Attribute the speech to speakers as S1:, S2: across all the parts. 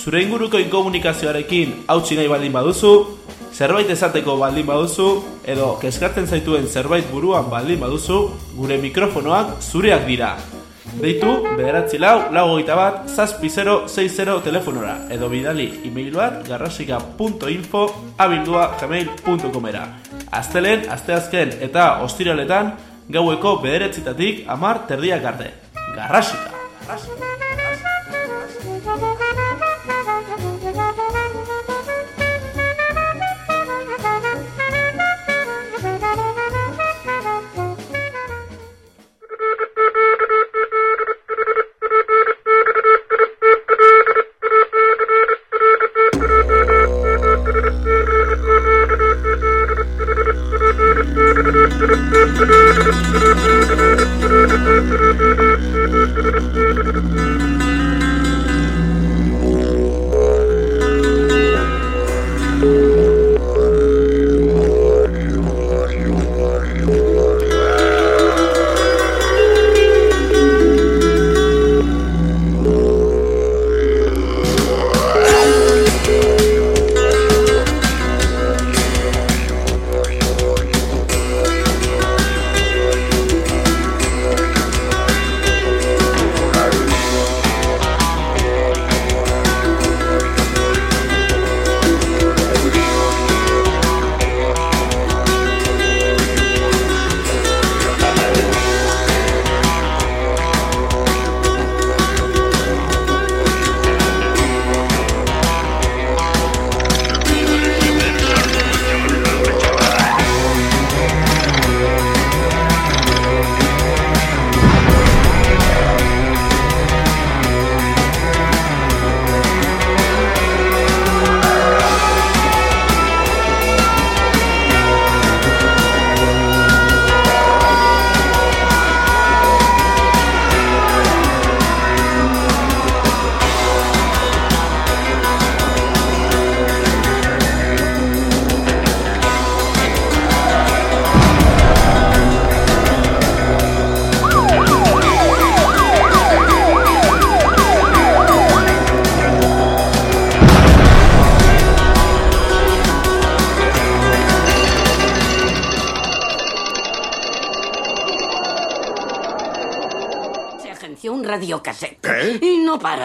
S1: zure inguruko inkomunikazioarekin hautsi nahi baldin baduzu, zerbait esateko baldin baduzu, edo keskatzen zaituen zerbait buruan baldin baduzu, gure mikrofonoak zureak dira. Deitu, bederatzi lau, lau goita bat, zazpi 060 telefonora, edo bidali e-mail bat garrasika.info abildua gmail.comera. Aztelen, asteazken eta ostiraletan, gaueko bederetzitatik amar terdiak arte. Garrasika! Garrasika!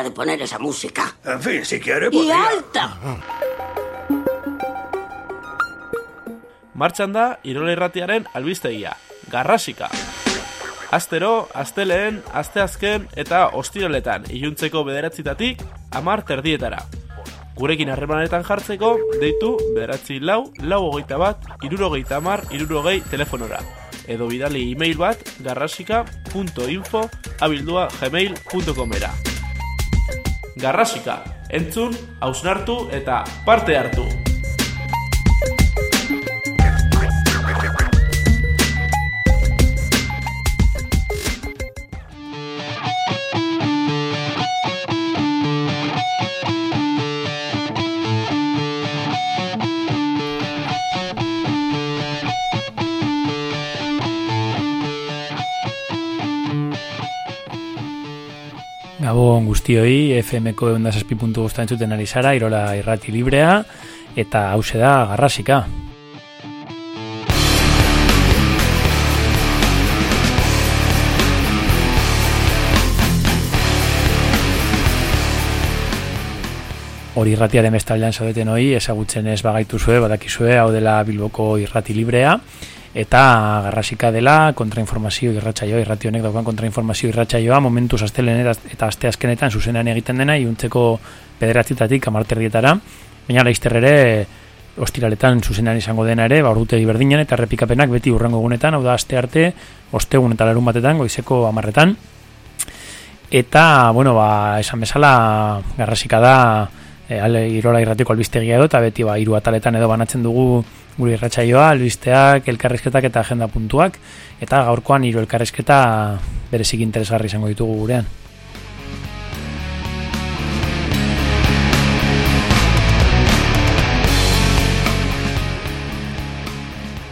S2: De poner esa música.
S3: En fin, si quiere,
S2: ¡Y alta!
S1: Martxan da, Irola Irratiaren albistegia, Garrasika. Astero, asteleen, asteazken eta ostiraletan iluntzeko bederatzitatik, amar terdietara. Gurekin harremanetan jartzeko, deitu bederatzi lau, lau hogeita bat, irurogeita amar, irurogei telefonora. Edo bidali e-mail bat garrasika.info abildua gmail.comera. Garrasika, entzun, hausnartu eta parte hartu.
S4: Gabon guztioi, FMko egun dazazpi puntu guztan zuten ari zara, irola irrati librea, eta hause da garrasika. Hori irratiaren bestaldean zaudeten hoi, ezagutzen ez bagaitu zue, badakizue, hau dela Bilboko irrati librea, eta garrasika dela kontrainformazio irratsaioa irrati honek daukan kontrainformazio irratsaioa momentu astelen eta aste azkenetan zuzenean egiten dena iuntzeko pederatzitatik amarterrietara baina laizter ere ostiraletan zuzenean izango dena ere ba ordutegi berdinen eta errepikapenak beti urrengo egunetan hau da aste arte ostegun eta larun batetan goizeko amarretan eta bueno ba esan bezala garrasika da e, ale irola irratiko albistegia edo eta beti ba hiru ataletan edo banatzen dugu gure irratsaioa, albisteak, elkarrizketak eta agenda puntuak, eta gaurkoan hiru elkarrizketa berezik interesgarri izango ditugu gurean.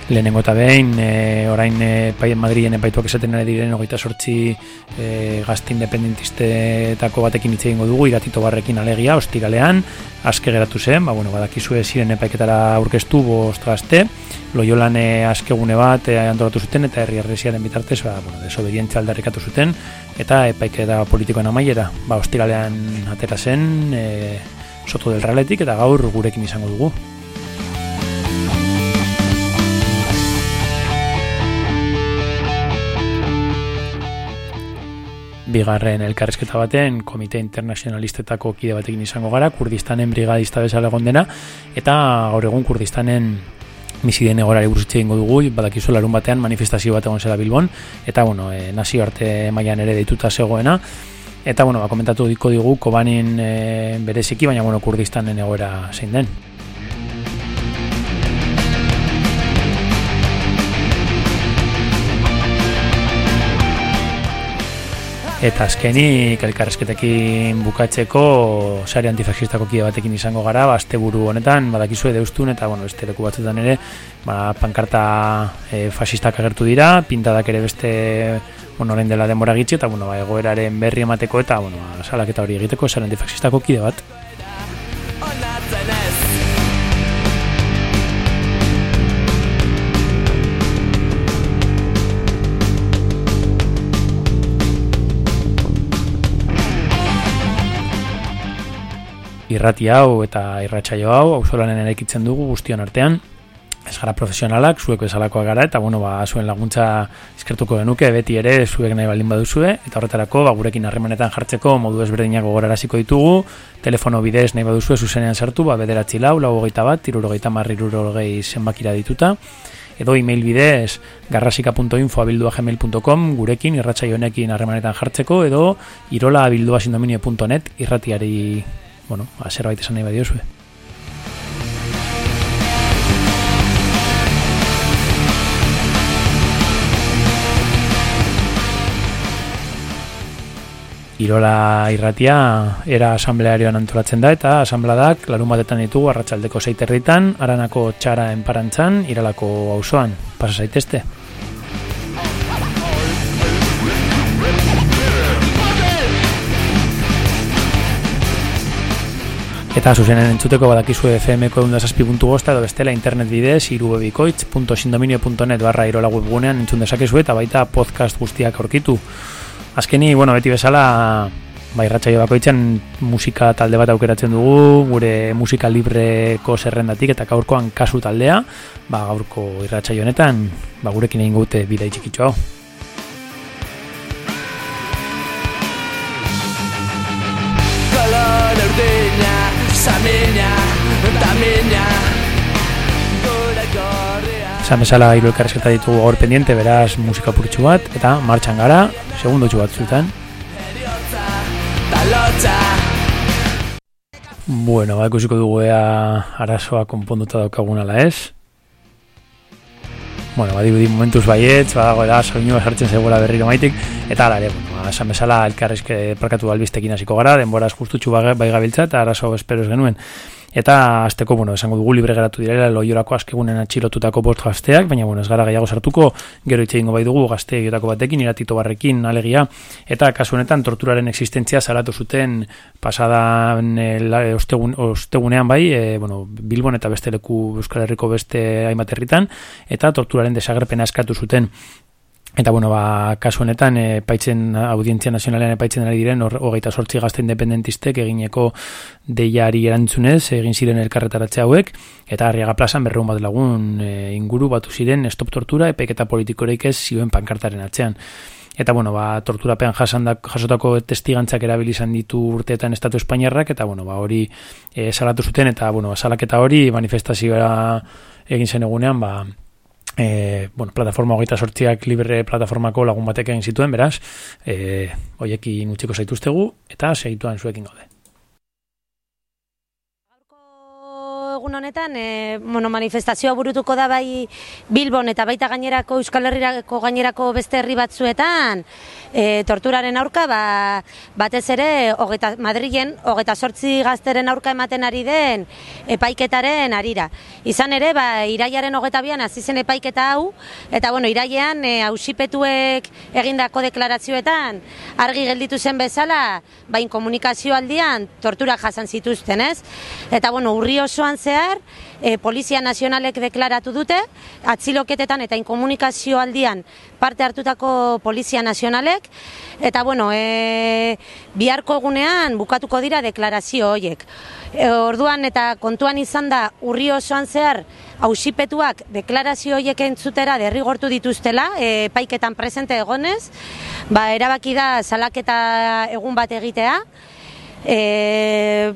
S4: Lehenengo eta behin, e, orain e, paien Madrien epaituak esaten ari diren hogeita sortzi e, gazte independentistetako batekin hitz egingo dugu, iratito barrekin alegia, ostiralean, aske geratu zen, ba, bueno, badakizue ziren epaiketara aurkeztu bost gazte, loiolan e, askegune bat e, antolatu zuten, eta herri arreziaren bitartez, ba, bueno, desobedientzia aldarrikatu zuten, eta epaiketa politikoen amaiera, ba, ostiralean atera zen, e, soto del realetik, eta gaur gurekin izango dugu. Bigarren elkarrezketa baten komite internazionalistetako kide batekin izango gara, kurdistanen brigadista bezala dena, eta gaur egun kurdistanen misiden egorari buruzitxe ingo dugu, badakizu larun batean manifestazio bat egon zela Bilbon, eta bueno, e, nazio arte mailan ere deituta zegoena, eta bueno, ba, komentatu diko digu, kobanin e, bereziki, baina bueno, kurdistanen egoera zein den. Eta azkenik elkarrezketekin bukatzeko sari antifasistako kide batekin izango gara, ba, buru honetan, badakizu deustun eta bueno, beste leku batzutan ere, ba, pankarta e, fasistak agertu dira, pintadak ere beste bueno, orain dela denbora gitzi, eta bueno, ba, egoeraren berri emateko eta bueno, ba, salaketa hori egiteko sari antifasistako kide bat. Irrati hau eta irratsaio hau, auzolanen eraikitzen dugu guztion artean, ez gara profesionalak, zuek bezalakoa gara, eta bueno, ba, zuen laguntza eskertuko genuke, beti ere, zuek nahi baldin baduzue, eta horretarako, ba, gurekin harremanetan jartzeko, modu ezberdinak gogoraraziko ditugu, telefono bidez nahi baduzue zuzenean sartu, ba, bederatzi lau, lau hogeita bat, irurogeita marri irurogei zenbakira dituta, edo email bidez garrasika.info abildua gmail.com gurekin irratsaio honekin harremanetan jartzeko edo irola abildua irratiari bueno, zerbait esan nahi badiozue. Irola irratia era asamblearioan antolatzen da eta asambladak larun batetan ditugu arratsaldeko zeiterritan, aranako txara enparantzan, iralako auzoan. Pasa zaitezte. Eta zuzenen entzuteko badakizu FM-ko egun edo bestela internet bidez irubebikoitz.sindominio.net barra irola webgunean entzun dezakezu eta baita podcast guztiak aurkitu. Azkeni, bueno, beti bezala bai ratxaio bakoitzen musika talde bat aukeratzen dugu, gure musika libreko zerrendatik eta gaurkoan kasu taldea, ba, gaurko irratxaio honetan, ba, gurekin egin gute bidea itxikitxo hau. Esan bezala hiru elkarrezketa ditugu gaur pendiente, beraz musika purtsu bat, eta martxan gara, segundo txu bat zutan. Bueno, ba, ikusiko dugu ea arazoa konponduta daukagun ala ez. Bueno, badi budi momentuz baietz, badago da, soinua sartzen zegoela berriro maitik, eta ala ere, bueno, ba, esan bezala elkarrezke parkatu albistekin hasiko gara, denboraz justutxu bai gabiltza, eta arazo espero ez genuen. Eta azteko, bueno, esango dugu libre geratu direla loiorako askegunen atxilotutako bost gazteak, baina bueno, ez gara gehiago sartuko, gero itxe bai dugu gazte egitako batekin, iratito barrekin, alegia, eta kasu honetan torturaren existentzia salatu zuten pasadan e, ostegun, ostegunean bai, e, bueno, Bilbon eta beste leku Euskal Herriko beste hainbat herritan, eta torturaren desagerpena eskatu zuten Eta bueno, ba, kasu honetan, e, paitzen, audientzia nazionalean epaitzen ari diren, hogeita sortzi gazte independentistek egineko deiari erantzunez, egin ziren elkarretaratze hauek, eta harriaga plazan berreun bat lagun e, inguru batu ziren stop tortura, epeiketa politikoreik ez zioen pankartaren atzean. Eta bueno, ba, torturapean jasandak, jasotako testigantzak erabilizan ditu urteetan Estatu Espainiarrak, eta bueno, ba, hori e, salatu zuten, eta bueno, salaketa hori manifestazioa egin zen egunean, ba, e, bueno, plataforma hogeita sortziak libre plataformako lagun batek egin zituen, beraz, e, oiekin utxiko zaituztegu, eta segituan zuekin gaude.
S3: Egun honetan e, bueno, manifestazioa burutuko da bai Bilbon eta baita gainerako Euskal Herrirako gainerako beste herri batzuetan e, torturaren aurka ba, batez ere hogeta, Madrilen hogeta sortzi gazteren aurka ematen ari den epaiketaren arira. Izan ere, ba, iraiaren hogeta bian azizen epaiketa hau eta bueno, iraian e, hausipetuek egindako deklarazioetan argi gelditu zen bezala bain komunikazio aldian tortura jasan zituzten, ez? Eta, bueno, urri osoan zehar, e, Polizia Nazionalek deklaratu dute, atziloketetan eta inkomunikazio aldian parte hartutako Polizia Nazionalek, eta, bueno, e, biharko egunean bukatuko dira deklarazio horiek. E, orduan eta kontuan izan da urri osoan zehar hausipetuak deklarazio horiek entzutera derrigortu dituztela, e, paiketan presente egonez, ba, erabaki da salaketa egun bat egitea, E,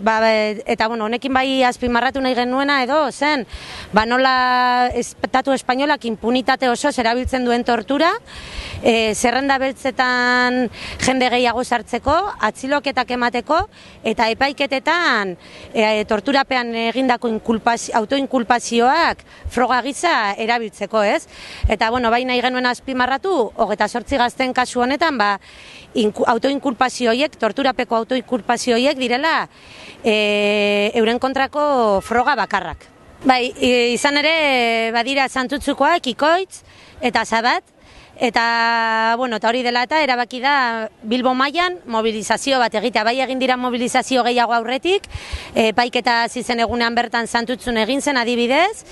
S3: ba, eta bueno, honekin bai azpimarratu nahi genuena edo zen, ba nola estatu espainolak impunitate oso erabiltzen duen tortura, e, zerrenda beltzetan jende gehiago sartzeko, atziloketak emateko, eta epaiketetan e, torturapean egindako autoinkulpazioak froga gisa erabiltzeko, ez? Eta, bueno, bai nahi genuen azpimarratu, hogeta sortzi gazten kasu honetan, ba, autoinkulpazioiek, torturapeko autoinkulpazioiek direla e, euren kontrako froga bakarrak. Bai, izan ere badira santutzukoak ikoitz eta zabat, Eta, bueno, eta hori dela eta erabaki da Bilbo mailan mobilizazio bat egitea. Bai egin dira mobilizazio gehiago aurretik, e, paiketa zizen egunean bertan santutzun egin zen adibidez,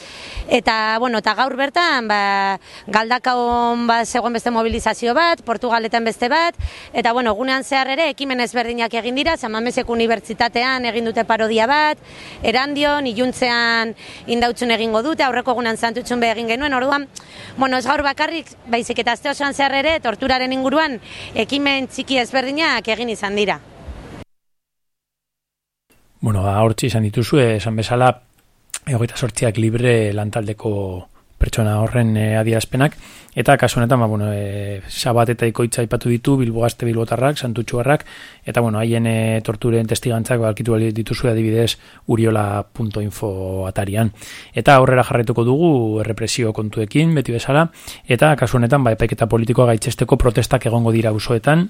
S3: eta, bueno, eta gaur bertan, ba, galdakaon ba, zegoen beste mobilizazio bat, Portugaletan beste bat, eta, bueno, egunean zehar ere, ekimen ezberdinak egin dira, Zamamesek Unibertsitatean egin dute parodia bat, erandion, iluntzean indautzun egingo dute, aurreko egunean santutzun be egin genuen, orduan, bueno, ez gaur bakarrik, baizik eta aste osoan zer ere torturaren inguruan ekimen txiki ezberdinak egin izan dira.
S4: Bueno, hortzi izan dituzu, esan bezala, egoita sortziak libre lantaldeko pertsona horren e, adierazpenak. Eta kasu honetan ba bueno e, sabat eta ikoitza aipatu ditu bilbogazte bilbotarrak santutxuarrak eta bueno haien e, torturen testigantzak balkitu dituzu adibidez uriola.info atarian. Eta aurrera jarraituko dugu errepresio kontuekin beti bezala. Eta kasu honetan ba epaiketa politikoa gaitzesteko protestak egongo dira usoetan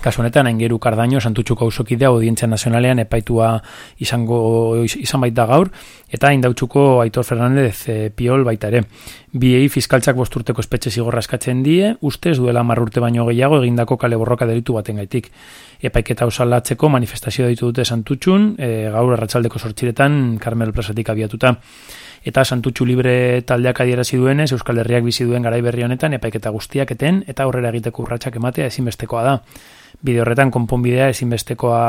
S4: Kasu honetan, engeru kardaino, santutxuko ausokidea, audientzia nazionalean epaitua izango izan baita gaur, eta indautxuko Aitor Fernandez e, Piol baita ere. Biei fiskaltzak bosturteko espetxe zigorra eskatzen die, ustez duela marrurte baino gehiago egindako kale borroka delitu baten gaitik. Epaiketa usalatzeko manifestazio ditu dute santutxun, e, gaur arratsaldeko sortxiretan, Carmel Plazatik abiatuta eta santutxu libre taldeak adierazi duenez Euskal Herriak bizi duen garai berri honetan epaiketa guztiak eten eta aurrera egiteko urratsak ematea ezinbestekoa da bide horretan konponbidea ezinbestekoa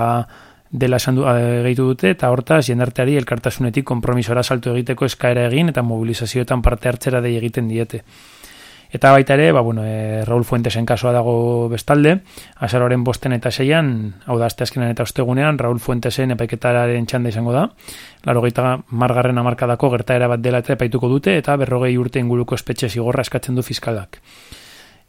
S4: dela esan eh, gehitu dute eta hortaz jendarteari elkartasunetik konpromisora saltu egiteko eskaera egin eta mobilizazioetan parte hartzera dei egiten diete. Eta baita ere, ba, bueno, e, Raul Fuentesen kasua dago bestalde, azaroren bosten eta seian, hau da, azkenan eta ostegunean, Raul Fuentesen epaiketaren txanda izango da, laro gaita margarren amarkadako gertaera bat dela eta epaituko dute, eta berrogei urte inguruko espetxe zigorra eskatzen du fiskalak.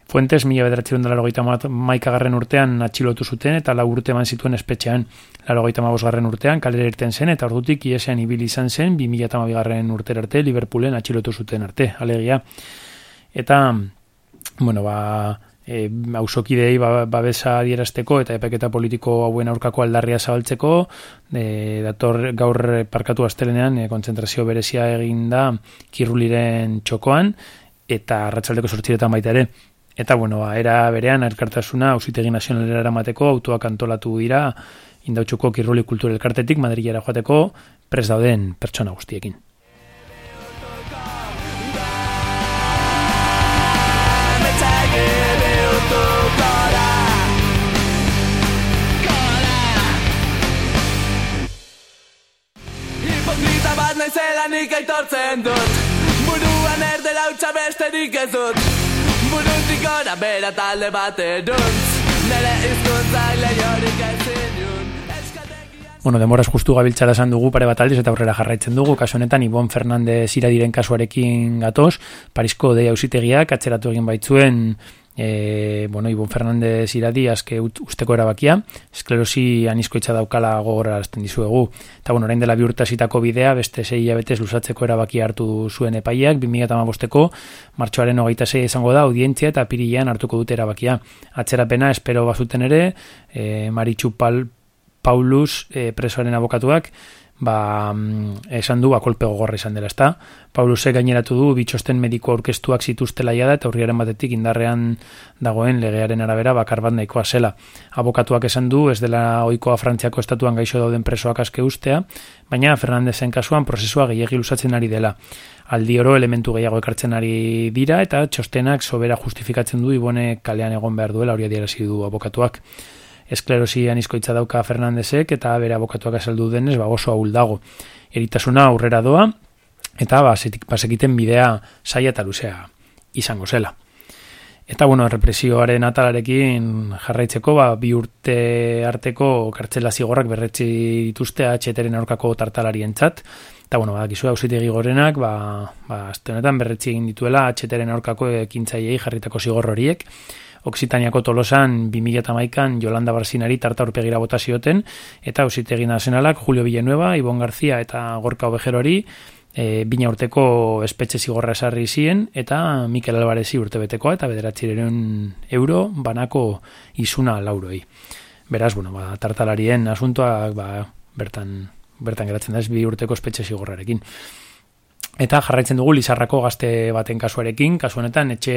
S4: Fuentes mila bederatzen dela logeita maikagarren urtean atxilotu zuten eta lau urte eman zituen espetxean larogeita garren urtean kalera irten zen eta ordutik iesean ibili izan zen bi mila garren urter arte Liverpoolen atxilotu zuten arte, alegia. Eta, bueno, ba, e, hausokidei ba, babesa adierazteko eta epeketa politiko hauen aurkako aldarria zabaltzeko, e, dator gaur parkatu astelenean e, kontzentrazio berezia eginda kirruliren txokoan, eta arratsaldeko sortziretan baita ere, Eta, bueno, ba, era berean, elkartasuna, ausitegi nazionalera eramateko, autoak antolatu dira, indautxuko kirroli kultur elkartetik, Madrilera joateko, pres dauden pertsona guztiekin. Naizela nik aitortzen dut Buruan erdela utxa besterik ez dut gora bera talde bat eduntz Nere izkuntza leiorik ezin Bueno, demoraz justu gabiltzara esan dugu pare bat aldiz eta aurrera jarraitzen dugu. Kasu honetan, Ibon Fernandez iradiren kasuarekin gatoz, Parisko deia ausitegiak atzeratu egin baitzuen e, bueno, Ibon Fernandez iradi azke usteko erabakia, esklerosi anizkoitza daukala gogorra azten dizuegu. Eta bueno, orain dela biurtasitako bidea, beste zei abetez luzatzeko erabakia hartu zuen epaiak, 2008ko martxoaren hogeita zei izango da, audientzia eta pirilean hartuko dute erabakia. Atzerapena, espero bazuten ere, e, Maritxu Pal, Paulus e, presoaren abokatuak, ba, mm, esan du akolpe gogorra izan dela, ezta? Pauluse gaineratu du bitxosten mediko aurkeztuak zituztela da eta urriaren batetik indarrean dagoen legearen arabera bakar bat nahikoa zela. Abokatuak esan du ez dela ohikoa Frantziako estatuan gaixo dauden presoak aske ustea, baina Fernandezen kasuan prozesua gehiagi lusatzen ari dela. Aldi oro elementu gehiago ekartzen ari dira eta txostenak sobera justifikatzen du ibone kalean egon behar duela hori adierazi du abokatuak esklerosi anizkoitza dauka Fernandezek eta bere abokatuak azaldu denez ba oso ahul dago. Eritasuna aurrera doa eta ba, basekiten bidea saia eta luzea izango zela. Eta bueno, represioaren atalarekin jarraitzeko, ba, bi urte arteko kartzela zigorrak berretzi dituzte atxeteren aurkako tartalarien txat. Eta bueno, ba, gizua ausitegi gorenak, ba, ba, azte honetan berretzi egin dituela atxeteren aurkako ekintzaiei jarritako zigor horiek. Oksitaniako tolosan 2008an Jolanda Barsinari tarta urpegira botazioten, eta ausitegi nazionalak Julio Villanueva, Ibon García eta Gorka Obejerori, e, bina urteko espetxe zigorra esarri zien, eta Mikel Alvarezi urte betekoa, eta bederatzireun euro banako izuna lauroi. Beraz, bueno, ba, tartalarien asuntoak ba, bertan, bertan geratzen da ez bi urteko espetxe zigorrarekin. Eta jarraitzen dugu Lizarrako gazte baten kasuarekin, kasu honetan etxe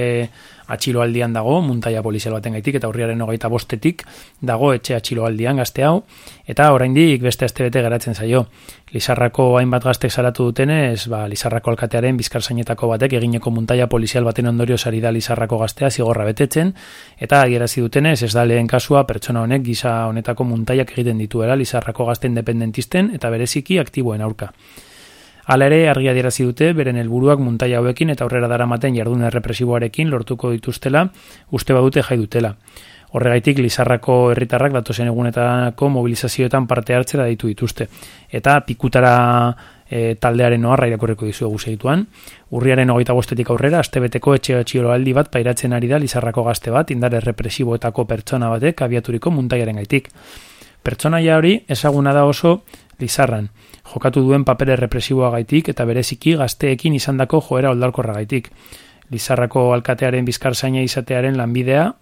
S4: atxiloaldian dago, muntaia polizial baten gaitik, eta horriaren hogeita bostetik dago etxe atxiloaldian gazte hau, eta oraindik beste azte bete geratzen zaio. Lizarrako hainbat gaztek salatu dutenez, ba, Lizarrako alkatearen bizkarzainetako batek egineko muntaia polizial baten ondorio sari da Lizarrako gaztea zigorra betetzen, eta agierazi dutenez ez da lehen kasua pertsona honek gisa honetako muntaiak egiten dituela Lizarrako gazte independentisten eta bereziki aktiboen aurka. Hala ere, argia dirazi dute, beren helburuak muntaia hauekin eta aurrera daramaten jardun errepresiboarekin lortuko dituztela, uste badute jai dutela. Horregaitik, Lizarrako herritarrak datozen egunetako mobilizazioetan parte hartzera ditu dituzte. Eta pikutara e, taldearen noarra irakorreko dizu egusegituan. Urriaren hogeita bostetik aurrera, astebeteko etxe atxiolo aldi bat pairatzen ari da Lizarrako gazte bat, indar errepresiboetako pertsona batek abiaturiko muntaiaren gaitik. Pertsonaia hori ezaguna da oso Lizarran jokatu duen papere represiboa gaitik eta bereziki gazteekin izandako joera oldalkorra gaitik. Lizarrako alkatearen bizkarzaina izatearen lanbidea,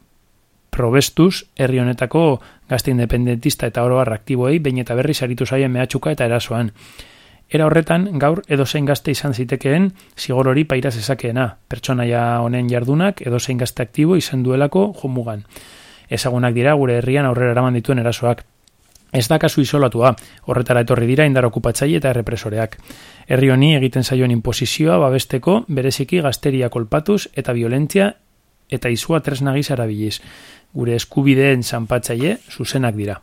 S4: probestuz, herri honetako gazte independentista eta oroa aktiboei, bain eta berri saritu zaien mehatxuka eta erasoan. Era horretan, gaur edozein gazte izan zitekeen zigor hori paira zezakeena, pertsonaia honen jardunak edozein gazte aktibo izan duelako jomugan. Ezagunak dira gure herrian aurrera eraman dituen erasoak, Ez da kasu isolatua, horretara etorri dira indar okupatzaile eta errepresoreak. Herri honi egiten zaioen imposizioa babesteko bereziki gazteria kolpatuz eta violentzia eta izua tresnagiz arabiliz. Gure eskubideen zanpatzaile zuzenak dira.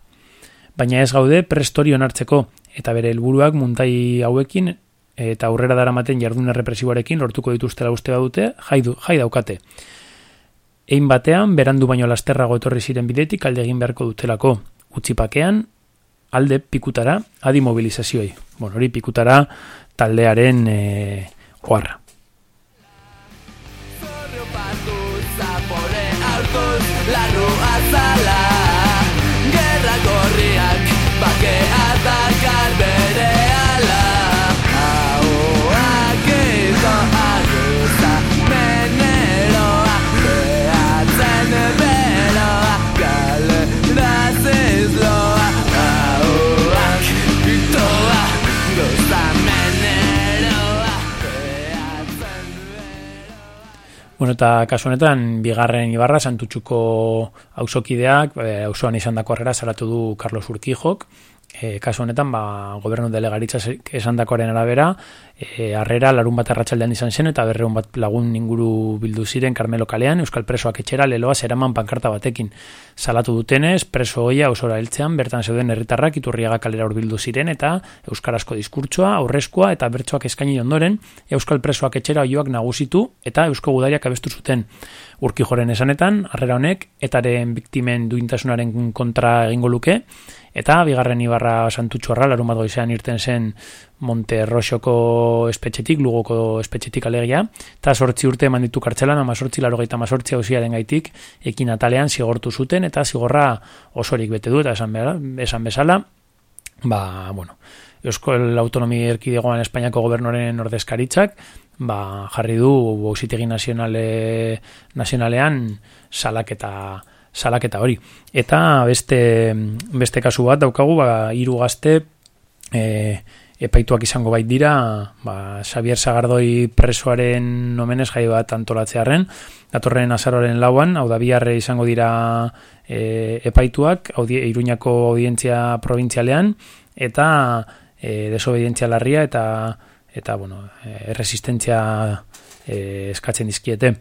S4: Baina ez gaude prestori onartzeko eta bere helburuak muntai hauekin eta aurrera daramaten jardun errepresiboarekin lortuko dituztela uste badute jai, jai daukate. Ein batean, berandu baino lasterrago etorri ziren bidetik alde egin beharko dutelako. Utzipakean, alde pikutara adi mobilizazioei. Bueno, hori pikutara taldearen e, oarra. Guerra Bueno, eta kasu honetan, bigarren ibarra, santutxuko hausokideak, e, hausoan izan dako zaratu du Carlos Urquijok, e, kasu honetan, ba, gobernu delegaritza esan dakoaren arabera, e, arrera larun bat arratsaldean izan zen, eta berreun bat lagun inguru bildu ziren Carmelo kalean, Euskal Presoak etxera leloa zeraman pankarta batekin. Salatu dutenez, preso hoia osora heltzean, bertan zeuden herritarrak iturriaga kalera urbildu ziren, eta Euskarazko diskurtsoa, aurrezkoa eta bertsoak eskaini ondoren, Euskal Presoak etxera oioak nagusitu, eta Eusko Gudariak abestu zuten. Urki joren esanetan, arrera honek, etaren biktimen duintasunaren kontra egingo luke, Eta bigarren ibarra santutxorra, larun bat goizean irten zen Monte Roxoko espetxetik, lugoko espetxetik alegia, eta sortzi urte eman ditu kartzelan, ama sortzi laro gaita mazortzi hausiaren gaitik, ekin atalean zigortu zuten, eta zigorra osorik bete du, eta esan, esan bezala, ba, bueno, Eusko Autonomi Erkidegoan Espainiako gobernoren ordezkaritzak, ba, jarri du bausitegi nazionale, nazionalean salaketa salaketa hori. Eta beste, beste kasu bat daukagu, ba, iru gazte e, epaituak izango bait dira, ba, Xavier Sagardoi presoaren nomenez jai bat antolatzearen, datorren azaroren lauan, hau da biharre izango dira e, epaituak, audi, iruñako audientzia provintzialean, eta e, desobedientzia larria, eta eta bueno, erresistentzia e, eskatzen dizkiete.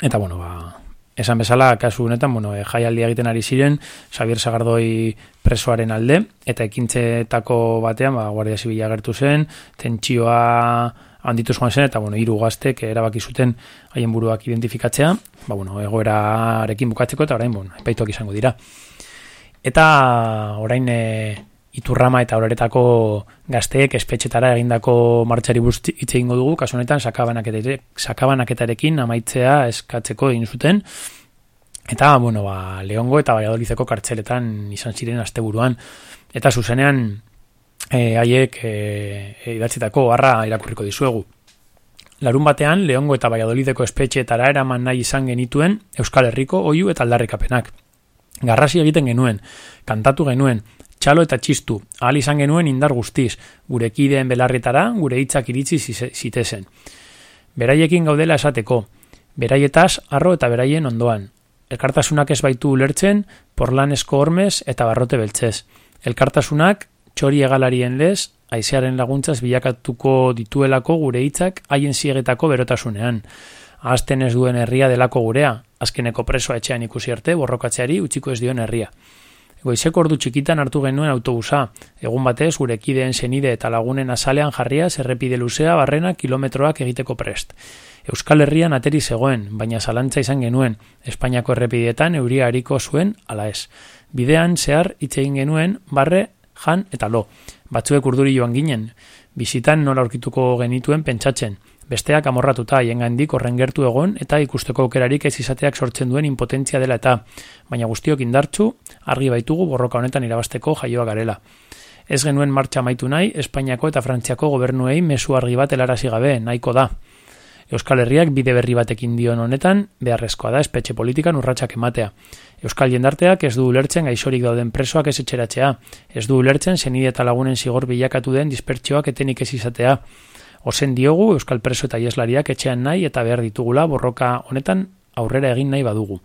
S4: Eta bueno, ba, esan bezala, kasu honetan, bueno, e, jaialdi egiten ari ziren, Xavier Sagardoi presoaren alde, eta ekintzetako batean, ba, Guardia Zibila gertu zen, tentsioa handitu joan zen, eta bueno, hiru gaztek erabaki zuten haien buruak identifikatzea, ba, bueno, egoerarekin bukatzeko, eta orain, bueno, epaituak izango dira. Eta orain, e, iturrama eta horretako gazteek espetxetara egindako martxari buruz hitz egingo dugu, kasu honetan sakabanaketarekin amaitzea eskatzeko egin zuten, eta, bueno, ba, Leongo eta Baiadolizeko kartzeletan izan ziren asteburuan, eta zuzenean e, haiek e, e, idatzitako harra irakurriko dizuegu. Larun batean, Leongo eta Baiadolizeko espetxetara eraman nahi izan genituen Euskal Herriko oiu eta aldarrikapenak. Garrasi egiten genuen, kantatu genuen, txalo eta txistu, ahal izan genuen indar guztiz, gure kideen belarretara, gure hitzak iritzi zitezen. Beraiekin gaudela esateko, beraietaz, arro eta beraien ondoan. Elkartasunak ez baitu ulertzen, porlanesko hormez eta barrote beltzez. Elkartasunak, txori egalarien lez, aizearen laguntzaz bilakatuko dituelako gure hitzak haien ziegetako berotasunean. Ahazten ez duen herria delako gurea, azkeneko presoa etxean ikusi arte, borrokatzeari utziko ez dion herria. Goizeko ordu txikitan hartu genuen autobusa. Egun batez, gure kideen senide eta lagunen azalean jarria zerrepide luzea barrena kilometroak egiteko prest. Euskal Herrian ateri zegoen, baina zalantza izan genuen, Espainiako errepideetan euria hariko zuen ala ez. Bidean zehar hitz egin genuen barre, jan eta lo. Batzuek urduri joan ginen, bizitan nola aurkituko genituen pentsatzen, besteak amorratuta haien gandik horren gertu egon eta ikusteko aukerarik ez izateak sortzen duen impotentzia dela eta, baina guztiok indartzu, argi baitugu borroka honetan irabasteko jaioa garela. Ez genuen martxa maitu nahi, Espainiako eta Frantziako gobernuei mesu argi bat helarazi gabe, nahiko da. Euskal Herriak bide berri batekin dion honetan, beharrezkoa da espetxe politikan urratsak ematea. Euskal jendarteak ez du ulertzen gaixorik dauden presoak ez etxeratzea, ez du ulertzen zenide eta lagunen zigor bilakatu den dispertsioak etenik ez izatea, Ozen diogu Euskal Preso eta Ieslariak etxean nahi eta behar ditugula borroka honetan aurrera egin nahi badugu.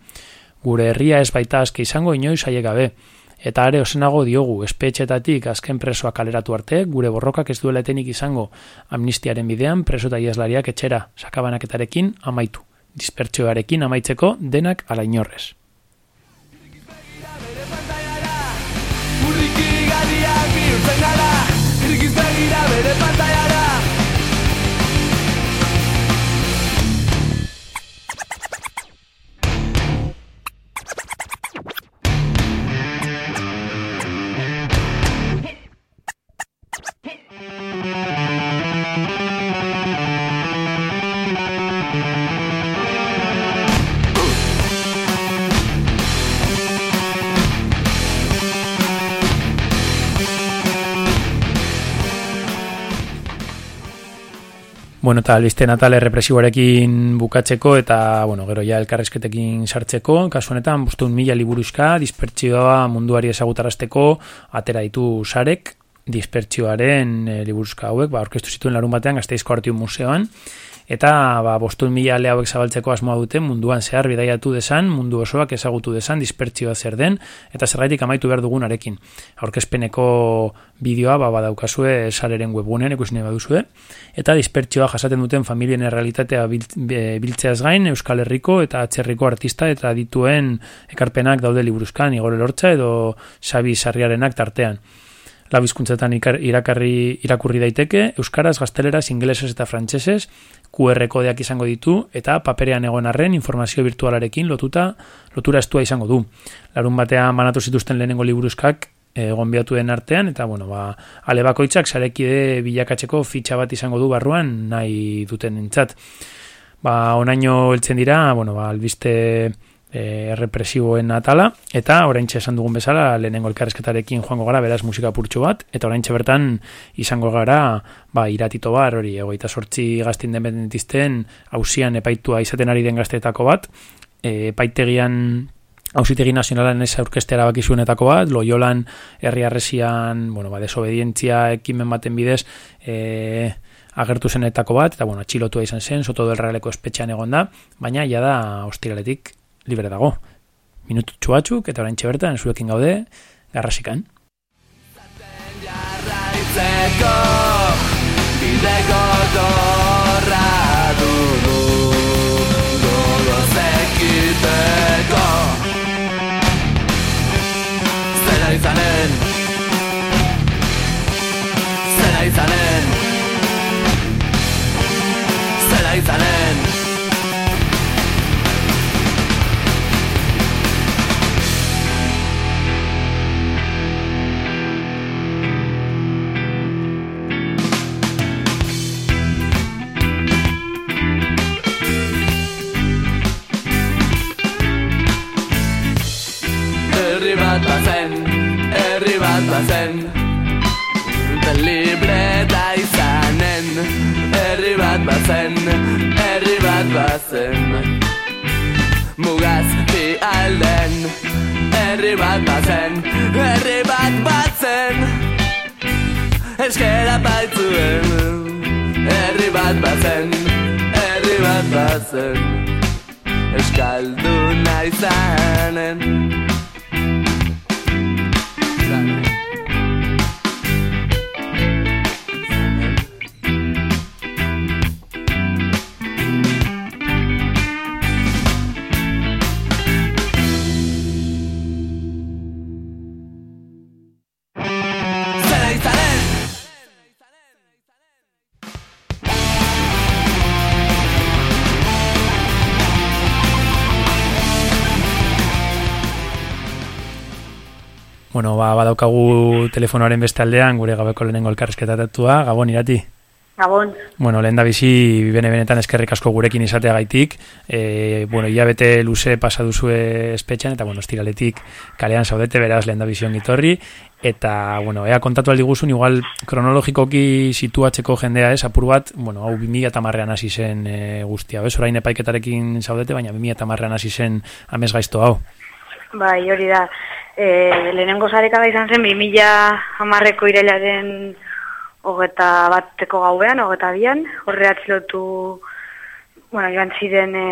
S4: Gure herria ez baita aske izango inoiz aie gabe. Eta are osenago diogu, espetxetatik azken presoak kaleratu arte, gure borrokak ez duela etenik izango amnistiaren bidean preso eta ieslariak etxera, sakabanaketarekin amaitu. Dispertsioarekin amaitzeko denak ala inorrez. Bueno, eta albiste natale represiboarekin bukatzeko eta, bueno, gero ja elkarrezketekin sartzeko, kasu honetan, bostun mila liburuzka, dispertsioa munduari ezagutarazteko, atera ditu sarek, dispertsioaren e, liburuzka hauek, ba, orkestu zituen larun batean, gazteizko artiu museoan, eta ba, bostun mila ale hauek zabaltzeko asmoa dute munduan zehar bidaiatu desan, mundu osoak ezagutu desan, dispertsioa zer den, eta zergaitik amaitu behar dugunarekin. Aurkezpeneko bideoa ba, badaukazue sareren webgunean ikusine baduzue, eta dispertsioa jasaten duten familien realitatea biltzeaz gain, Euskal Herriko eta Atzerriko artista eta dituen ekarpenak daude liburuzkan, igore lortza edo Xabi Sarriarenak tartean labizkuntzetan irakarri irakurri daiteke, euskaraz, gazteleraz, ingelesez eta frantsesez, QR kodeak izango ditu eta paperean egon arren informazio virtualarekin lotuta lotura estua izango du. Larun batean banatu zituzten lehenengo liburuzkak egon biatuen artean, eta, bueno, ba, ale bakoitzak sarekide bilakatzeko fitxa bat izango du barruan nahi duten entzat. Ba, onaino heltzen dira, bueno, ba, albiste e, errepresiboen atala, eta orain esan dugun bezala, lehenengo elkarrezketarekin joango gara, beraz musika purtsu bat, eta orain bertan izango gara, ba, iratito bar, hori, egoita sortzi gaztin independentisten, hausian epaitua izaten ari den gazteetako bat, e, epaitegian hausitegi nazionalan ez aurkestea erabakizunetako bat, loiolan herri arresian, bueno, ba, desobedientzia ekimen baten bidez, e, agertu zenetako bat, eta bueno, atxilotua izan zen, soto del realeko espetxean egon da, baina ja da ostiraletik libre dago. Minutu txuatxuk eta orain bertan zuekin gaude, garrasikan. Bideko dorra dugu, gogo zekiteko. Zera izanen, zera izanen, zera izanen, bat bazen, herri bat bazen Urte libre da izanen, herri bat bazen, herri bat bazen Mugaz bi alden, herri bat bazen, herri bat batzen Eskera baitzuen, herri bat bazen, herri bat bazen Eskaldu nahi Instagram. Bueno, ba, badaukagu telefonoaren beste aldean, gure gabeko lehenengo elkarrezketatatua, Gabon, irati?
S5: Gabon.
S4: Bueno, lehen da bizi, bene benetan eskerrik asko gurekin izatea gaitik. E, bueno, ia bete luze pasaduzue espetxan, eta, bueno, estiraletik kalean zaudete, beraz, lehen da bizi ongitorri. Eta, bueno, ea kontatu aldi guzun, igual kronologikoki situatzeko jendea, ez, apur bat, bueno, hau 2000 eta marrean hasi zen e, guztia, bez, orain epaiketarekin zaudete, baina 2000 eta marrean hasi zen amez gaizto hau.
S5: Bai, hori da. E, lehenengo zareka da izan zen, 2000 amarreko irailaren hogeta bateko gauean, hogeta bian, horre atzilotu, bueno, joan ziren e,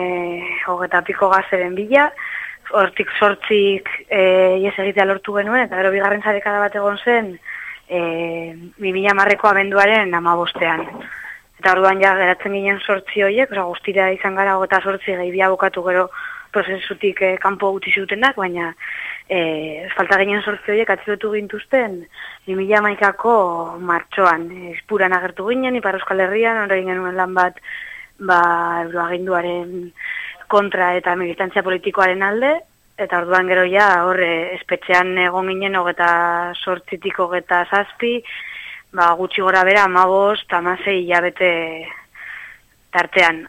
S5: hogeta piko gazeren bila, hortik sortzik e, ies egitea lortu genuen, eta gero bigarren zareka da bat egon zen, e, 2000 amarreko abenduaren amabostean. Eta orduan ja geratzen ginen sortzi horiek, oza, guztira izan gara hogeta sortzi gehi bukatu gero prozesutik e, kanpo gutxi zutenak, baina e, falta ginen sortze horiek atzilotu gintuzten 2000 maikako martxoan. Espuran agertu ginen, Ipar Euskal Herrian, horrein genuen lan bat ba, euroaginduaren kontra eta militantzia politikoaren alde, eta orduan gero ja horre espetxean egon ginen hogeta sortzitik hogeta zazpi, ba, gutxi gora bera amabos, tamazei hilabete tartean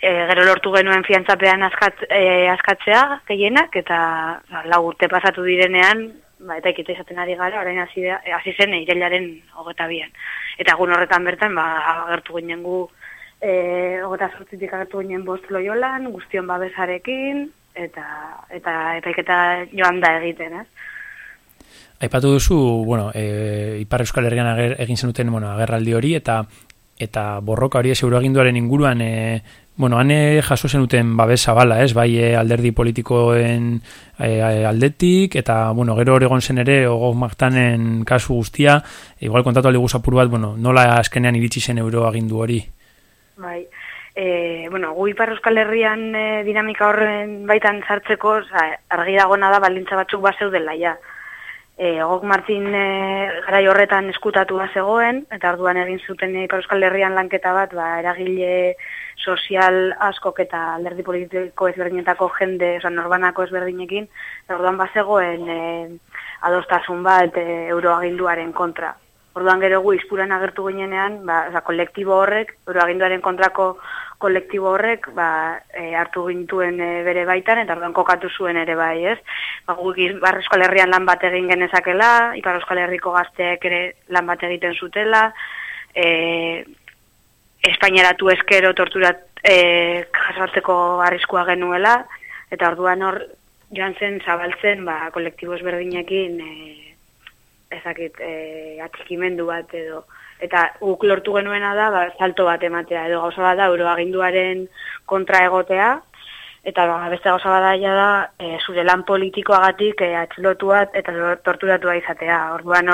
S5: e, gero lortu genuen fiantzapean askat, e, askatzea gehienak eta ba, lau urte pasatu direnean ba, eta ikita izaten ari gara, orain hasi, hasi zen eireilaren hogeta bian. Eta egun horretan bertan, ba, agertu ginen gu, e, hogeta sortzitik agertu ginen bost loiolan, guztion babesarekin, eta, eta epaiketa joan da egiten, ez?
S4: Aipatu duzu, bueno, e, Ipar Euskal Herrian ager, egin zenuten bueno, agerraldi hori, eta eta borroka hori ez euroaginduaren inguruan e, Bueno, hane jaso zenuten babesa bala, ez? Bai eh, alderdi politikoen e, aldetik, eta, bueno, gero egon zen ere, ogo magtanen kasu guztia, igual kontatu aldi guzapur bat, bueno, nola azkenean iritsi zen euro agindu hori?
S5: Bai, e, bueno, gu ipar euskal herrian dinamika horren baitan sartzeko, oza, argi dagona da, balintza batzuk baseu dela, ja. E, Ogok Martin e, garai horretan eskutatu zegoen, eta arduan egin zuten Ipar Euskal Herrian lanketa bat, ba, eragile sozial askok eta alderdi politiko ezberdinetako jende, oza, norbanako ezberdinekin, orduan bazegoen e, adostasun bat e, euroaginduaren kontra. Orduan gero gu izpuran agertu ginenean, ba, oza, kolektibo horrek, euroaginduaren kontrako kolektibo horrek ba, e, hartu gintuen e, bere baitan, eta orduan kokatu zuen ere bai, ez? Ba, guk Ibar Euskal Herrian lan bat egin genezakela, Ipar Euskal Herriko gazteek ere lan bat egiten zutela, e, Espainiaratu eskero torturat e, jasatzeko arriskua genuela, eta orduan hor joan zen zabaltzen ba, kolektibo ezberdinekin e, ezakit e, atxikimendu bat edo. Eta guk lortu genuena da ba, salto bat ematea edo gauza bat da euroaginduaren kontra egotea eta ba, beste gauza bat da e, zure lan politikoagatik e, atxilotuat eta torturatua izatea. Orduan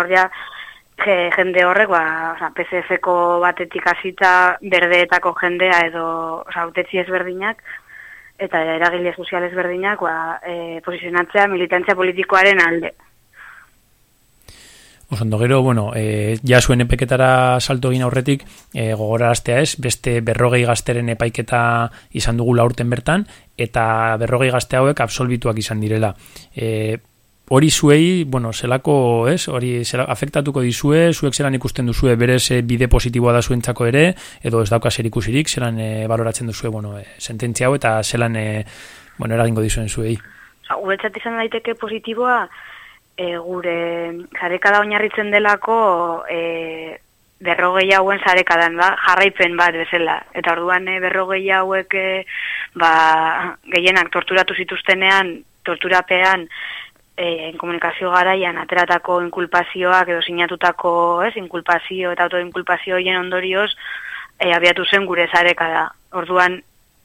S5: horria jende horrek ba, oza, PCF-ko batetik hasita berdeetako jendea edo oza, utetzi ezberdinak eta eragile sozial ezberdinak ba, e, posizionatzea militantzia politikoaren alde
S4: Osondo gero, bueno, e, ja zuen epeketara salto egin aurretik, e, gogoraraztea ez, beste berrogei gazteren epaiketa izan dugu laurten bertan, eta berrogei gazte hauek absolbituak izan direla. E, hori zuei, bueno, zelako, ez, hori zela, afektatuko dizue, zuek zelan ikusten duzue, berez e, bide positiboa da zuentzako ere, edo ez dauka zer ikusirik, zelan e, baloratzen duzue, bueno, e, sententzia hau, eta zelan, e, bueno, eragingo dizuen zuei.
S5: Uretzat izan daiteke positiboa, e, gure zarekada oinarritzen delako e, berrogei hauen zarekadan, ba, jarraipen bat bezala. Eta orduan e, berrogei hauek e, ba, gehienak torturatu zituztenean, torturapean, e, komunikazio garaian ateratako inkulpazioak edo sinatutako ez, inkulpazio eta autoinkulpazio hien ondorioz e, abiatu zen gure zarekada. Orduan,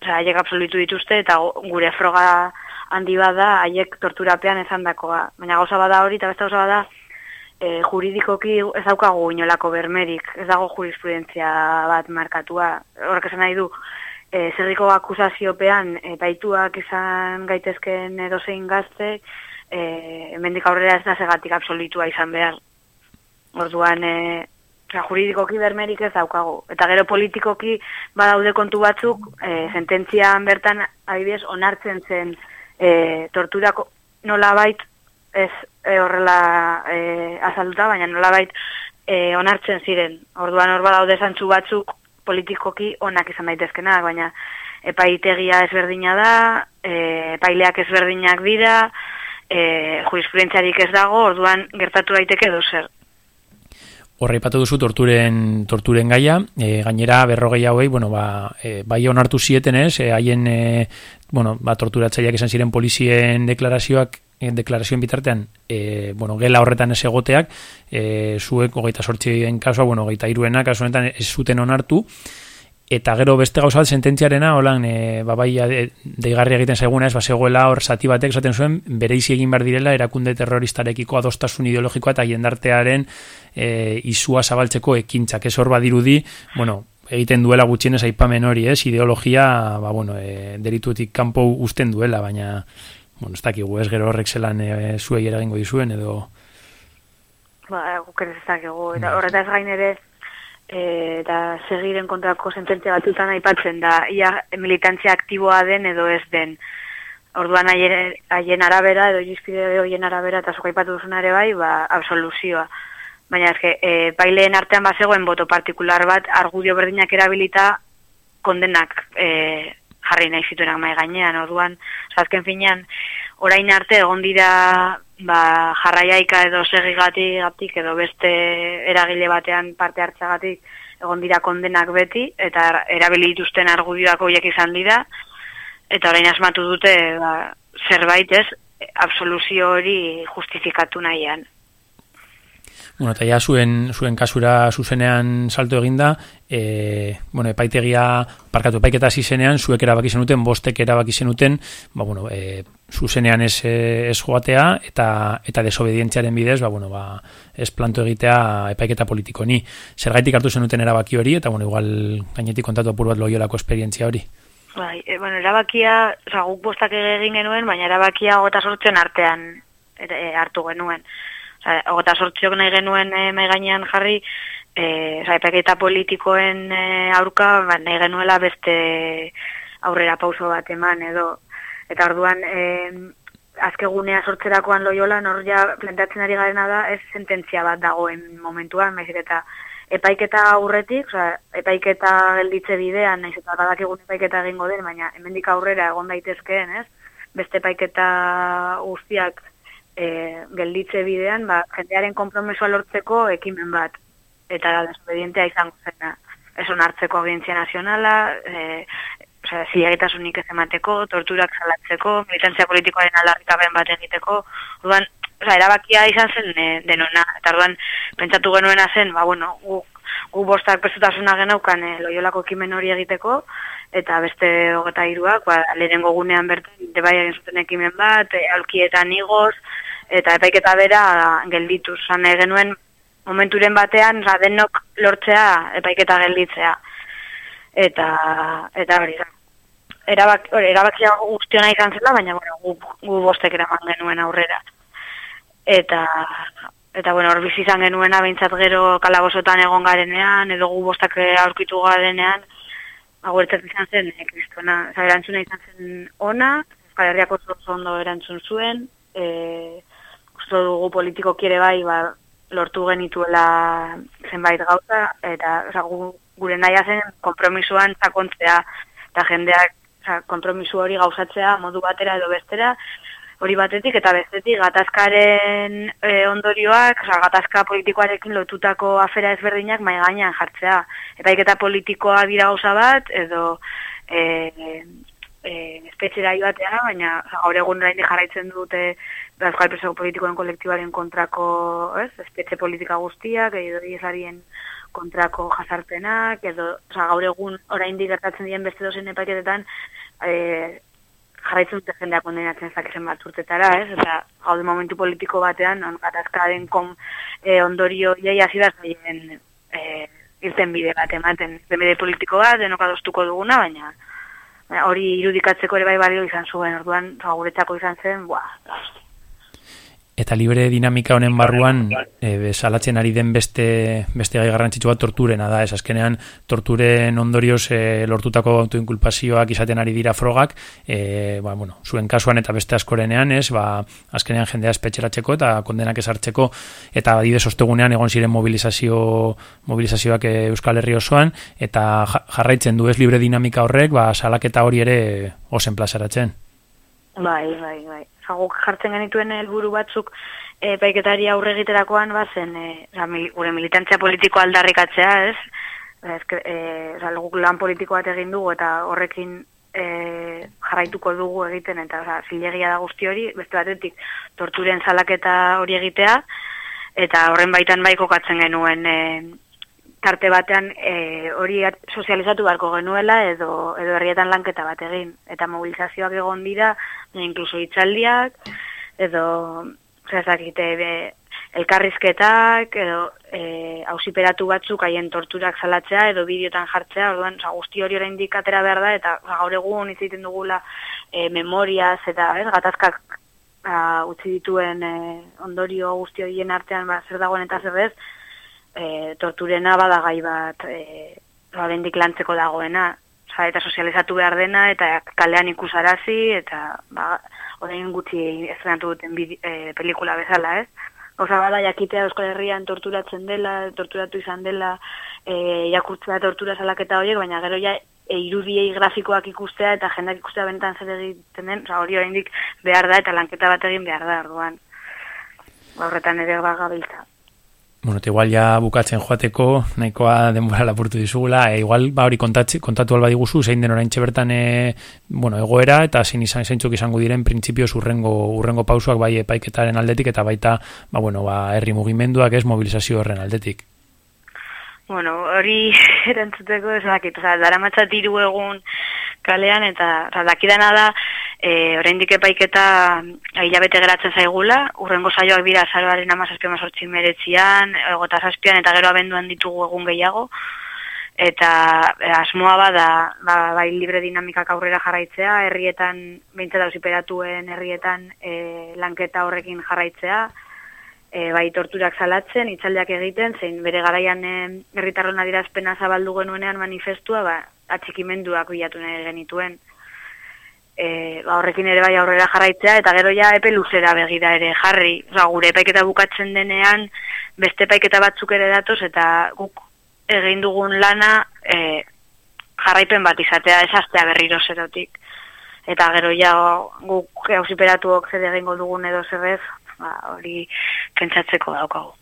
S5: haiek absolutu dituzte eta gure froga handi bada haiek torturapean ezandakoa. Baina gauza bada hori eta beste gauza bada e, juridikoki ez daukagu inolako bermerik, ez dago jurisprudentzia bat markatua. Horrek esan nahi du, e, zerriko akusaziopean e, baituak izan gaitezken edozein gazte, e, emendik aurrera ez da segatik absolutua izan behar. Orduan, e, juridikoki bermerik ez daukagu. Eta gero politikoki badaude kontu batzuk, e, sententzian bertan, adibidez, onartzen zen e, torturako nolabait ez e, horrela e, azalduta, baina nolabait e, onartzen ziren. Orduan hor badaude zantzu batzuk politikoki onak izan daitezkenak, baina epaitegia ezberdina da, e, epaileak ezberdinak dira, e, jurisprudentziarik ez dago, orduan gertatu daiteke edo zer.
S4: Horra ipatu duzu torturen, torturen gaia, e, gainera berrogei hauei, bueno, ba, e, bai onartu zieten ez, haien, e, bueno, ba, torturatzaileak esan ziren polizien deklarazioak, e, deklarazioen bitartean, e, bueno, gela horretan ez egoteak, e, zuek, hogeita sortzien kasua, bueno, hogeita iruena, kasu honetan ez zuten onartu, eta gero beste gauza bat sententziarena holan e, ba bai deigarri egiten zaiguna ez basegoela hor sati batek esaten zuen bereizi egin behar direla erakunde terroristarekiko adostasun ideologikoa eta jendartearen e, izua zabaltzeko ekintzak. Ez hor badirudi bueno egiten duela gutxienez aipamen hori ez? Ideologia ba bueno e, derituetik kanpo uzten duela baina bueno ez dakigu ez? Gero horrek zelan e, zuei eragingo dizuen edo
S5: ba guk ez dakigu. Eta horretaz gain ere e, eta segiren kontrako sententzia batutan aipatzen da ia militantzia aktiboa den edo ez den. Orduan haien arabera edo jizpide hoien arabera eta zuka aipatu ere bai ba, absoluzioa. Baina ez e, baileen artean bazegoen boto partikular bat argudio berdinak erabilita kondenak e, jarri nahi zituenak mai gainean. Orduan azken finean orain arte egon dira ba, jarraiaika edo segigatik edo beste eragile batean parte hartzagatik egon dira kondenak beti eta erabili dituzten argudioak horiek izan dira eta orain asmatu dute ba, zerbait ez absoluzio hori justifikatu nahian.
S4: Bueno, eta ja zuen, zuen kasura zuzenean salto eginda, e, bueno, epaitegia, parkatu, epaiketa zizenean, zuek erabaki zenuten, bostek erabaki zenuten, ba, bueno, e, zuzenean ez, ez joatea, eta, eta desobedientziaren bidez, ba, bueno, ba, ez planto egitea epaiketa politiko ni. Zer gaitik hartu zenuten erabaki hori, eta, bueno, igual, gainetik kontatu apur bat loiolako esperientzia hori.
S5: Bai, e, bueno, erabakia, oza, guk bostak egin genuen, baina erabakia gota sortzen artean e, hartu genuen. Ogota sortziok nahi genuen e, mai gainean jarri e, oza, epaiketa politikoen e, aurka, ba, nahi genuela beste aurrera pauso bat eman edo. Eta orduan, e, azkegunea sortzerakoan loiola, nor ja planteatzen ari garena da, ez sententzia bat dagoen momentuan, maizik eta epaiketa aurretik, oza, epaiketa gelditze bidean, naiz eta badakigun epaiketa egingo den, baina hemendik aurrera egon daitezkeen, ez? Beste epaiketa guztiak e, gelditze bidean, ba, jendearen konpromisoa lortzeko ekimen bat, eta da, desobedientea izango zena. Ez hartzeko agentzia nazionala, e, osea, zilegitasunik ez emateko, torturak salatzeko, militantzia politikoaren alarrikaben bat egiteko, orduan, Osa, erabakia izan zen e, denona, eta orduan pentsatu genuena zen, ba, bueno, gu, gu bostak prestutasuna genaukan e, loiolako ekimen hori egiteko, eta beste hogeta iruak, ba, lehenengo gunean bertan, debai egin zuten ekimen bat, e, alkietan igoz, eta epaiketa bera gelditu, zan genuen momenturen batean, ra, denok lortzea epaiketa gelditzea. Eta, eta hori, erabak, erabakia guztiona izan zela, baina bueno, gu, gu bostek eraman genuen aurrera. Eta eta bueno, hor bizi izan genuena beintzat gero kalabosotan egon garenean edo gu bostak aurkitu garenean aguertzat izan zen e, kristona, oza, erantzuna izan zen ona, Euskal Herriak oso ondo erantzun zuen, e, usto dugu politiko kiere bai, ba, lortu genituela zenbait gauza, eta oza, gu, gure naia zen kompromisuan zakontzea, eta jendeak oza, kompromisu hori gauzatzea modu batera edo bestera, hori batetik eta bestetik gatazkaren e, ondorioak, oza, gatazka politikoarekin lotutako afera ezberdinak mai gainean jartzea. Epaiketa politikoa dira gauza bat edo e, e, espetxera baina gaur egun jarraitzen dute Euskal Preso Politikoen kolektibaren kontrako ez, espetxe politika guztiak, edo diesarien kontrako jazarpenak, edo oza, gaur egun oraindik gertatzen dien beste dozen epaiketetan, e, jarraitzen dute jendeak kondenatzen zakezen bat urtetara, ez? Eta hau momentu politiko batean, on, gatazka den kon, e, ondorio jai hasi da zaien e, irten bide bat ematen. Irten bide politiko bat, denok adostuko duguna, baina hori irudikatzeko ere bai balio izan zuen, orduan, guretzako izan zen, buah,
S4: Eta libre dinamika honen barruan e, salatzen ari den beste beste gai garrantzitsu bat torturena da. Ez azkenean torturen ondorioz e, lortutako autoinkulpazioak izaten ari dira frogak, e, ba, bueno, zuen kasuan eta beste askorenean, ez, ba, azkenean jendea espetxeratzeko eta kondenak esartzeko eta adibidez ostegunean egon ziren mobilizazio mobilizazioak Euskal Herri osoan eta jarraitzen du ez libre dinamika horrek, ba, salaketa hori ere osen plazaratzen.
S5: Bai, bai, bai guk jartzen genituen helburu batzuk e, paiketari aurre egiterakoan bazen e, gure militantzia politiko aldarrikatzea, ez? Ez e, guk lan politiko bat egin dugu eta horrekin e, jarraituko dugu egiten eta oza, zilegia da guzti hori, beste batetik torturen salaketa hori egitea eta horren baitan bai kokatzen genuen e, tarte batean e, hori sozializatu beharko genuela edo edo herrietan lanketa bat egin. Eta mobilizazioak egon dira incluso itzaldiak edo ezakite be elkarrizketak edo eh ausiperatu batzuk haien torturak salatzea edo bideotan jartzea orduan sa guzti hori oraindik atera behar da eta gaur egun hitz egiten dugula e, memoriaz eta ez gatazkak utzi dituen e, ondorio guzti horien artean ba, zer dagoen eta zer ez e, torturena bada gai bat e, oraindik lantzeko dagoena, Osa, eta sozializatu behar dena eta kalean ikusarazi eta ba orain gutxi estrenatu duten e, pelikula bezala, ez? Osa bada jakitea Euskal Herrian torturatzen dela, torturatu izan dela, eh jakurtzea tortura salaketa horiek, baina gero ja e, irudiei grafikoak ikustea eta jendak ikustea bentan zer egiten den, osa hori oraindik behar da eta lanketa bat egin behar da, orduan. Ba, horretan ere bagabiltza.
S4: Bueno, te igual ya bukatzen joateko, nahikoa denbora lapurtu dizugula, e, igual ba hori kontatzi, kontatu alba diguzu, zein den orain bertan e, bueno, egoera, eta zein izan zeintzuk izango diren printzipio urrengo, urrengo pausuak bai epaiketaren aldetik, eta baita, ba, bueno, ba, herri mugimenduak ez mobilizazio horren aldetik.
S5: Bueno, hori erantzuteko esakit, oza, dara matzat egun kalean, eta dakidana da, e, oraindik epaiketa hilabete geratzen zaigula, urrengo saioak dira salbaren amazazpio mazortzin meretzian, egota zazpian eta gero abenduan ditugu egun gehiago, eta e, asmoa bada ba, bai libre dinamikak aurrera jarraitzea, herrietan, behintzat dauziperatuen herrietan e, lanketa horrekin jarraitzea, e, bai torturak salatzen, itzaldiak egiten, zein bere garaian e, herritarron adirazpena zabaldu genuenean manifestua, ba, atxikimenduak bilatu nahi genituen. E, ba, horrekin ere bai aurrera jarraitzea, eta gero ja epe luzera begira ere jarri. Osa, gure epaiketa bukatzen denean, beste epaiketa batzuk ere datoz, eta guk egin dugun lana e, jarraipen bat izatea, esaztea berriro zerotik. Eta gero ja guk hausiperatuok zer egingo dugun edo zerrez, ba, hori pentsatzeko daukagu.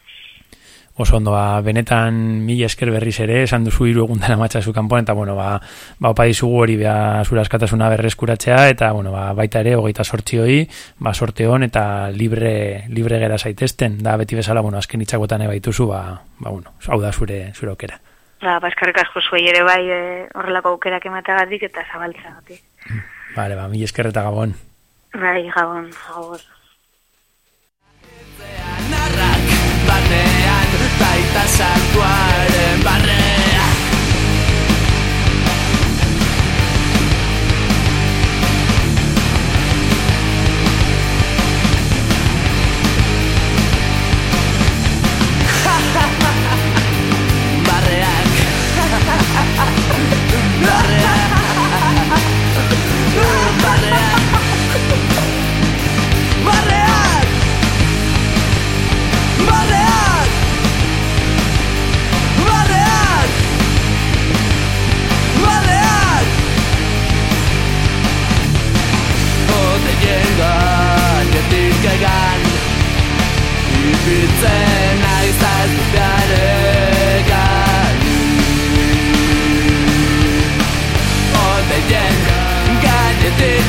S4: Oso ondo, ba, benetan mila esker berriz ere, esan duzu hiru egun dara matxazu kanpoan, eta bueno, ba, ba opa dizugu hori beha zura eskatasuna berreskuratzea, eta bueno, ba, baita ere, hogeita sortzi hoi, ba, sorte hon, eta libre, libre gera zaitezten, da beti bezala, bueno, azken itxakotan ebaituzu, ba, ba, bueno, hau da zure, zure okera.
S5: Ba, ba eskarrik asko zuei ere bai e, horrelako aukerak emateagatik eta zabaltza.
S4: Vale, ba, mila esker eta gabon.
S5: Bai, gabon, gabon.
S6: Baita sartuaren barrea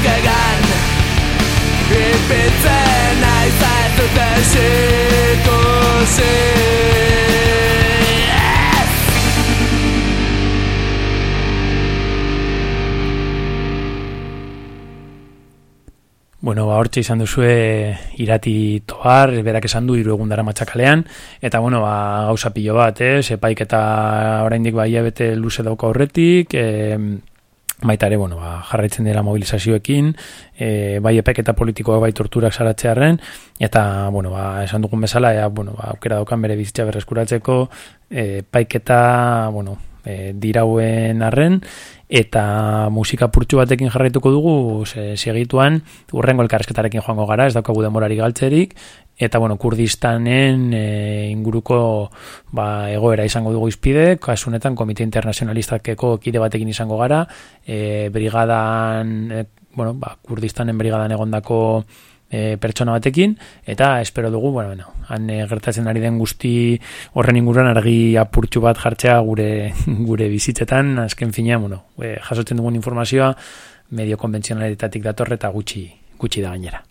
S6: gainetik egan Ipitzen naiz
S4: Bueno, ba, hortxe izan duzue irati toar, berak esan du, iru egun dara matxakalean, eta, bueno, ba, gauza pilo bat, eh, sepaik eta oraindik bai bete luze dauka horretik, e, baita ere, bueno, ba, jarraitzen dira mobilizazioekin, e, bai epek eta politikoak bai torturak saratzearen, eta, bueno, ba, esan dugun bezala, ea, bueno, ba, aukera daukan bere bizitza berreskuratzeko, e, paik eta, bueno, e, dirauen arren, eta musika purtsu batekin jarraituko dugu se, segituan urrengo elkarrezketarekin joango gara, ez daukagu demorari galtzerik eta bueno, kurdistanen e, inguruko ba, egoera izango dugu izpide, kasunetan komite internazionalistakeko kide batekin izango gara. E, brigadan e, bueno, ba, kurdistanen brigadan egondako e, pertsona batekin, eta espero dugu, bueno, bueno, han gertatzen ari den guzti horren inguruan argi apurtxu bat jartzea gure gure bizitzetan, azken fina, bueno, e, jasotzen dugun informazioa medio konbentzionalitatik datorre eta gutxi, gutxi da gainera.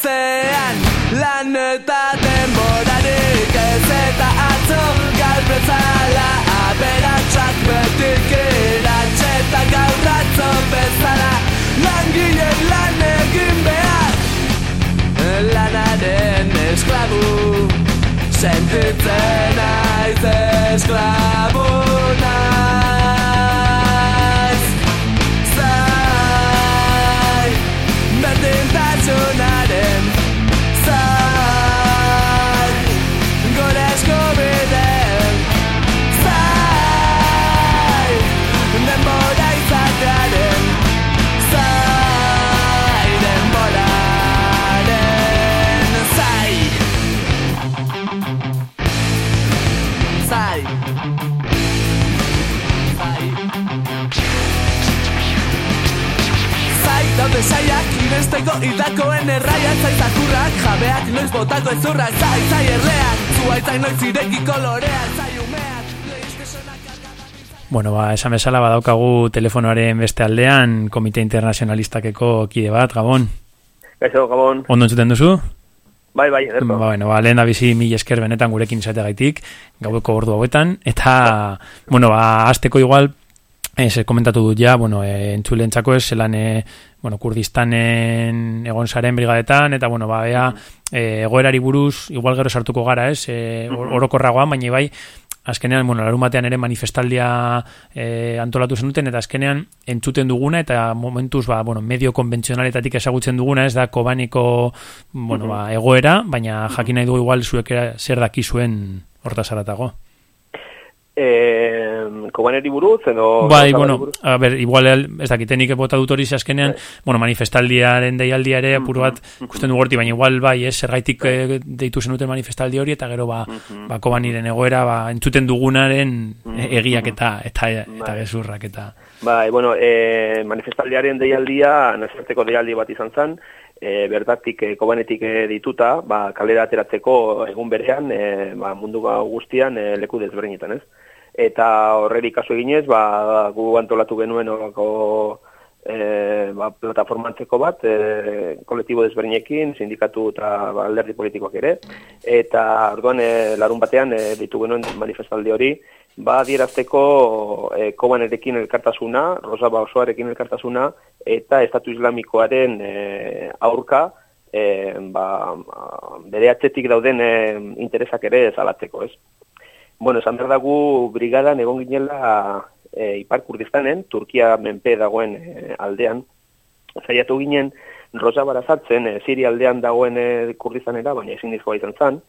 S6: Ezean lan eta denborarik ez eta atzo galbezala aberatsak betik iratxe eta gaur atzo bezala. Langile lan egin behar. Lanaren esklabu sentitzen aiz esklabu Inesteko idakoen erraia Zaitakurrak jabeak noiz botako ezurrak Zai, zai erleak Zuaitzai noiz ireki koloreak Zai umeak
S4: Bueno, ba, esan bezala badaukagu telefonoaren beste aldean Komite Internacionalistakeko kide bat, Gabon?
S7: Gaixo, Gabon.
S4: Ondo entzuten duzu?
S7: Bai, bai, ederto.
S4: Ba, bueno, ba, lehen da bizi mil esker benetan gurekin izateagaitik, gaueko ordu hauetan, eta, bueno, ba, azteko igual, ez, komentatu dut ja, bueno, e, entzulentzako ez, zelan, e, bueno, kurdistanen egon zaren brigadetan, eta, bueno, ba, bea, e, egoerari buruz, igual gero sartuko gara, ez, e, orokorragoan, baina bai, azkenean, bueno, larun batean ere manifestaldia e, antolatu zenuten, eta azkenean entzuten duguna, eta momentuz, ba, bueno, medio konbentzionaletatik ezagutzen duguna, ez da kobaniko, bueno, ba, egoera, baina jakin nahi dugu igual zuek zer dakizuen hortazaratago.
S7: Eh, kobaneri buruz, edo...
S4: Bai, bueno,
S7: buruz?
S4: a ber, igual ez dakitenik bota dut hori azkenean, bueno, manifestaldiaren deialdia ere apur bat ikusten du gorti, baina igual bai, ez, zergaitik eh, deitu zenuten manifestaldi hori, eta gero ba, ba kobaniren egoera, ba, entzuten dugunaren eh, egiak eta eta, eta gezurrak eta...
S7: Bai, bueno, e, manifestaldiaren deialdia, nazarteko deialdi bat izan zen, e, bertatik, e, kobanetik e, dituta, ba, kalera ateratzeko egun berean, e, ba, mundu guztian e, leku desberdinetan, ez? Eta horreri kasu eginez, ba, gu antolatu genuen horako e, ba, plataformantzeko bat, e, kolektibo desberdinekin, sindikatu eta ba, alderdi politikoak ere, eta orduan e, larun batean e, ditu genuen manifestaldi hori, ba adierazteko e, kobanerekin elkartasuna, Rosaba osoarekin elkartasuna, eta Estatu Islamikoaren e, aurka, e, ba, bere atzetik dauden e, interesak ere zalatzeko, ez? Bueno, esan behar dagu brigadan egon ginela e, Ipar Kurdistanen, Turkia menpe dagoen e, aldean, zaiatu ginen Rosabara sartzen, e, Siria aldean dagoen e, Kurdistanera, baina ezin dizkoa izan zen,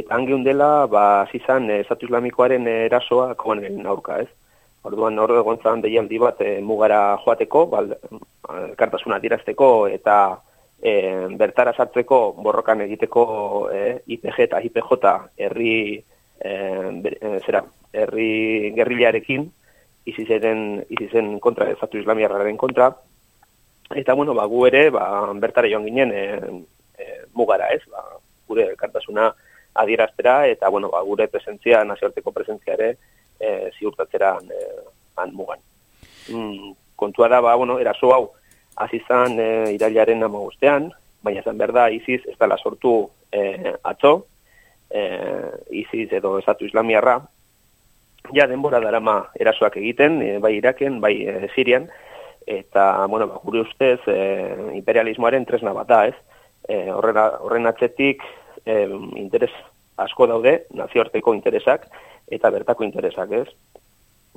S7: eta hangeun dela, ba, zizan, e, Estatu Islamikoaren erasoa kobanen aurka, ez? Orduan hor egon zan deialdi bat e, mugara joateko, bal, kartasuna dirazteko eta e, bertara sartzeko borrokan egiteko e, IPG eta IPJ herri e, zera, herri gerrilarekin izizen, izizen kontra, Estatu Islamiarraren kontra, eta bueno, ba, gu ere, ba, bertara joan ginen e, e, mugara ez, ba, gure kartasuna adieraztera, eta bueno, ba, gure presentzia, nazioarteko presentzia ere, e, ziurtatzera e, han mugan. Mm, kontua da, ba, bueno, eraso hau, hasi zan e, irailaren amagustean, baina zan behar da, iziz ez dela sortu e, atzo, e, iziz edo estatu islamiarra, ja denbora darama erasoak egiten, e, bai Iraken, bai e, Sirian, eta, bueno, ba, gure ustez, e, imperialismoaren tresna bat da, ez? E, horren, horren atzetik e, interes asko daude, nazioarteko interesak, eta bertako interesak, ez?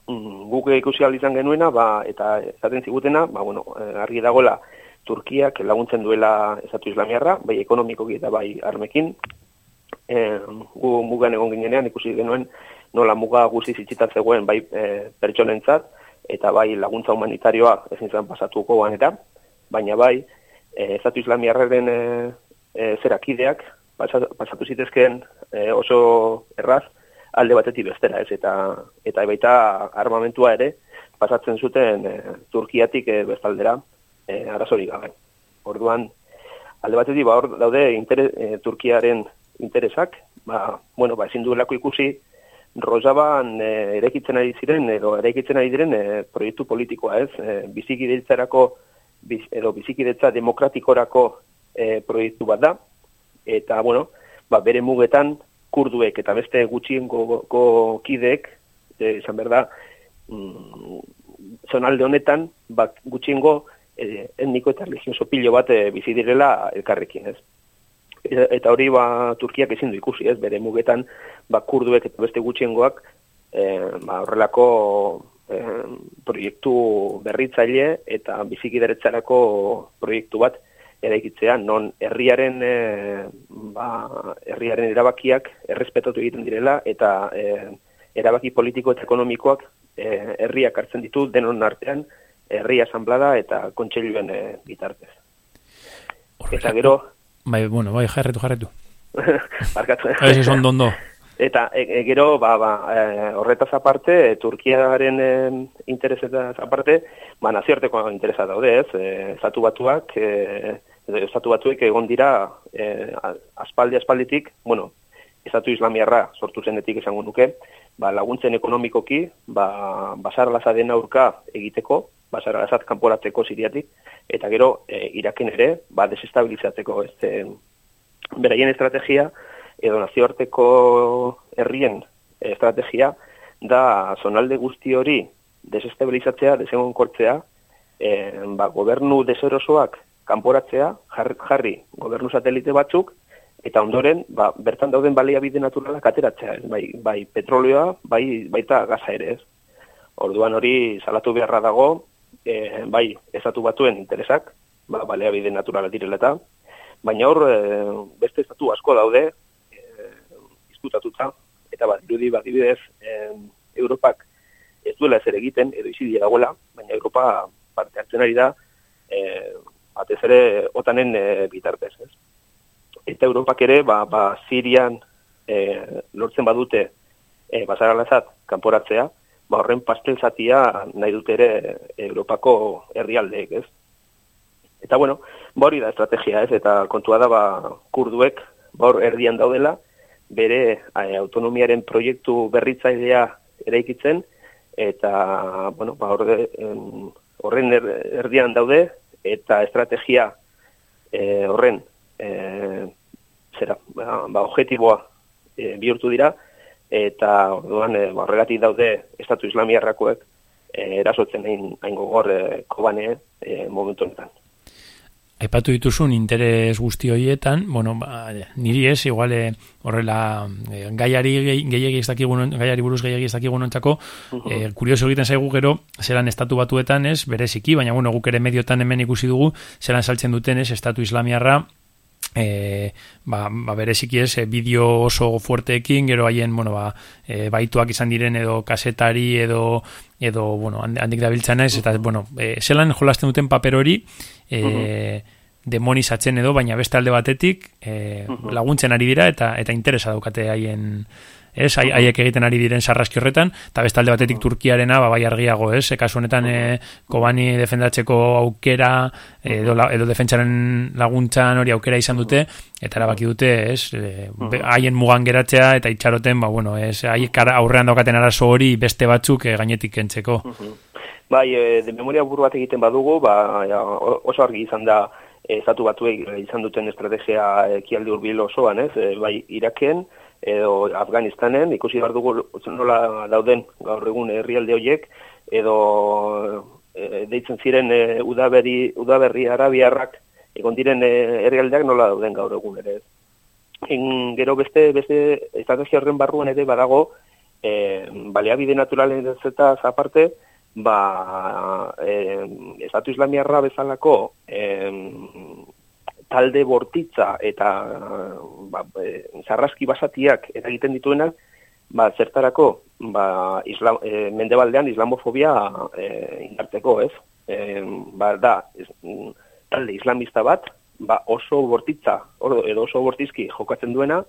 S7: Mm, guk ikusi izan genuena, ba, eta esaten zigutena, ba, bueno, eh, argi dagoela Turkiak laguntzen duela Estatu Islamiarra, bai ekonomikoki eta bai armekin. E, gu mugan egon ginenean ikusi genuen nola muga guzti zitzitan zegoen bai e, pertsonentzat, eta bai laguntza humanitarioa ezin zen pasatuko banera, baina bai e, Estatu Islamiarraren e, e, zerakideak pasa- pasatu zitezkeen e, oso erraz, alde batetik bestera, ez, eta, eta baita armamentua ere, pasatzen zuten e, Turkiatik e, bestaldera e, arazorik gabe. Orduan, alde batetik ba, daude intere, e, Turkiaren interesak, ba, bueno, ba, ezin duelako ikusi, Rosaban e, erekitzen ari ziren, edo erekitzen ari diren e, proiektu politikoa, ez, e, bizikidetzarako, biz, edo bizikidetza demokratikorako e, proiektu bat da, eta, bueno, ba, bere mugetan, kurduek eta beste gutxiengo go, kideek, e, izan behar da, mm, zonalde honetan, ba, gutxiengo e, etniko eta religioso pilo bat e, bizi direla elkarrekin, ez? Eta, hori ba, Turkiak ezin du ikusi, ez? Bere mugetan, ba, kurduek eta beste gutxiengoak e, ba, horrelako e, proiektu berritzaile eta bizikideretzarako proiektu bat eraikitzea, non herriaren e, ba, herriaren erabakiak errespetatu egiten direla eta e, erabaki politiko eta ekonomikoak herriak hartzen ditu denon artean herri asamblada eta kontseiluen e, bitartez. Eta gero,
S4: Bai, bueno, bai, jarretu, jarretu.
S7: barkatu.
S4: Ez ez ondo, ondo.
S7: Eta e, e, gero, ba, ba, e, horretaz aparte, e, Turkiaren e, interesetaz aparte, ba, nazioarteko interesa daude, ez? E, estatu batuak, e, estatu batuek egon dira e, aspaldi aspalditik, bueno, estatu islamiarra sortu zenetik esango nuke, ba, laguntzen ekonomikoki, ba, basar lazaren aurka egiteko, basara azat kanporatzeko siriatik, eta gero e, iraken ere, ba, desestabilizatzeko, ez, beraien estrategia, edo nazioarteko herrien estrategia, da zonalde guzti hori desestabilizatzea, desegon kortzea, e, ba, gobernu deserosoak kanporatzea, jarri gobernu satelite batzuk, eta ondoren, ba, bertan dauden baliabide naturalak ateratzea, ez? Bai, bai petrolioa, bai, baita gaza ere, ez? Orduan hori salatu beharra dago, e, bai, ezatu batuen interesak, ba, baliabide naturala direla eta, baina hor, e, beste estatu asko daude, e, izkutatuta, eta bat, irudi bat dibidez, e, Europak ez duela ezer egiten, edo izi dagoela, baina Europa parte hartzen ari da, e, batez ere otanen e, bitartez, ez? Eta Europak ere, ba, ba Sirian e, lortzen badute e, basaralazat kanporatzea, ba horren pastel zatia nahi dute ere Europako herrialdeek, ez? Eta bueno, ba hori da estrategia, ez? Eta kontua da ba kurduek ba hor erdian daudela bere autonomiaren proiektu berritzailea eraikitzen eta bueno, ba horren er, erdian daude eta estrategia e, horren e, zera, ba, ba objektiboa e, bihurtu dira eta orduan e, horregatik daude estatu islamiarrakoek e, erasotzen hain, hain gogor e, kobane e, momentu honetan.
S4: Aipatu dituzun interes guzti horietan, bueno, ba, niri ez, igual horrela e, gaiari gehiagi ez dakigun, gaiari buruz gehiagi ez dakigun ontzako, uh -huh. kurioso egiten zaigu gero, zelan estatu batuetan ez, bereziki, baina bueno, guk ere mediotan hemen ikusi dugu, zelan saltzen duten ez, estatu islamiarra, e, ba, ba bereziki ez, e, bideo oso fuerteekin, gero haien, bueno, ba, e, baituak izan diren edo kasetari edo edo, bueno, handik da ez, eta, bueno, e, zelan jolasten duten paper hori, e, demonizatzen edo, baina beste alde batetik e, laguntzen ari dira eta eta interesa daukate haien ez, haiek egiten ari diren sarraski horretan, eta bestalde batetik Turkiarena, ba, bai argiago, ez, e, kasu honetan e, kobani defendatzeko aukera, edo, edo defentsaren laguntzan hori aukera izan dute, eta erabaki dute, ez, e, haien mugan geratzea, eta itxaroten, ba, bueno, ez, haiek aurrean daukaten arazo hori beste batzuk e, gainetik kentzeko.
S7: Bai, e, de memoria buru bat egiten badugu, ba, oso argi izan da, ezatu batuek izan duten estrategia ekialdi urbil osoan, ez, bai, Iraken, edo Afganistanen, ikusi behar dugu nola dauden gaur egun herrialde horiek, edo e, deitzen ziren e, udaberri, udaberri arabiarrak, egon diren e, herrialdeak nola dauden gaur egun ere. In, gero beste, beste estrategia horren barruan ere badago, e, baleabide naturalen eta aparte, ba, e, estatu islamiarra bezalako e, talde bortitza eta ba, e, zarraski basatiak eragiten dituenak, ba, zertarako ba, islam, e, mendebaldean islamofobia e, indarteko, ez? E, ba, da, talde islamista bat, ba, oso bortitza, edo oso bortizki jokatzen duena,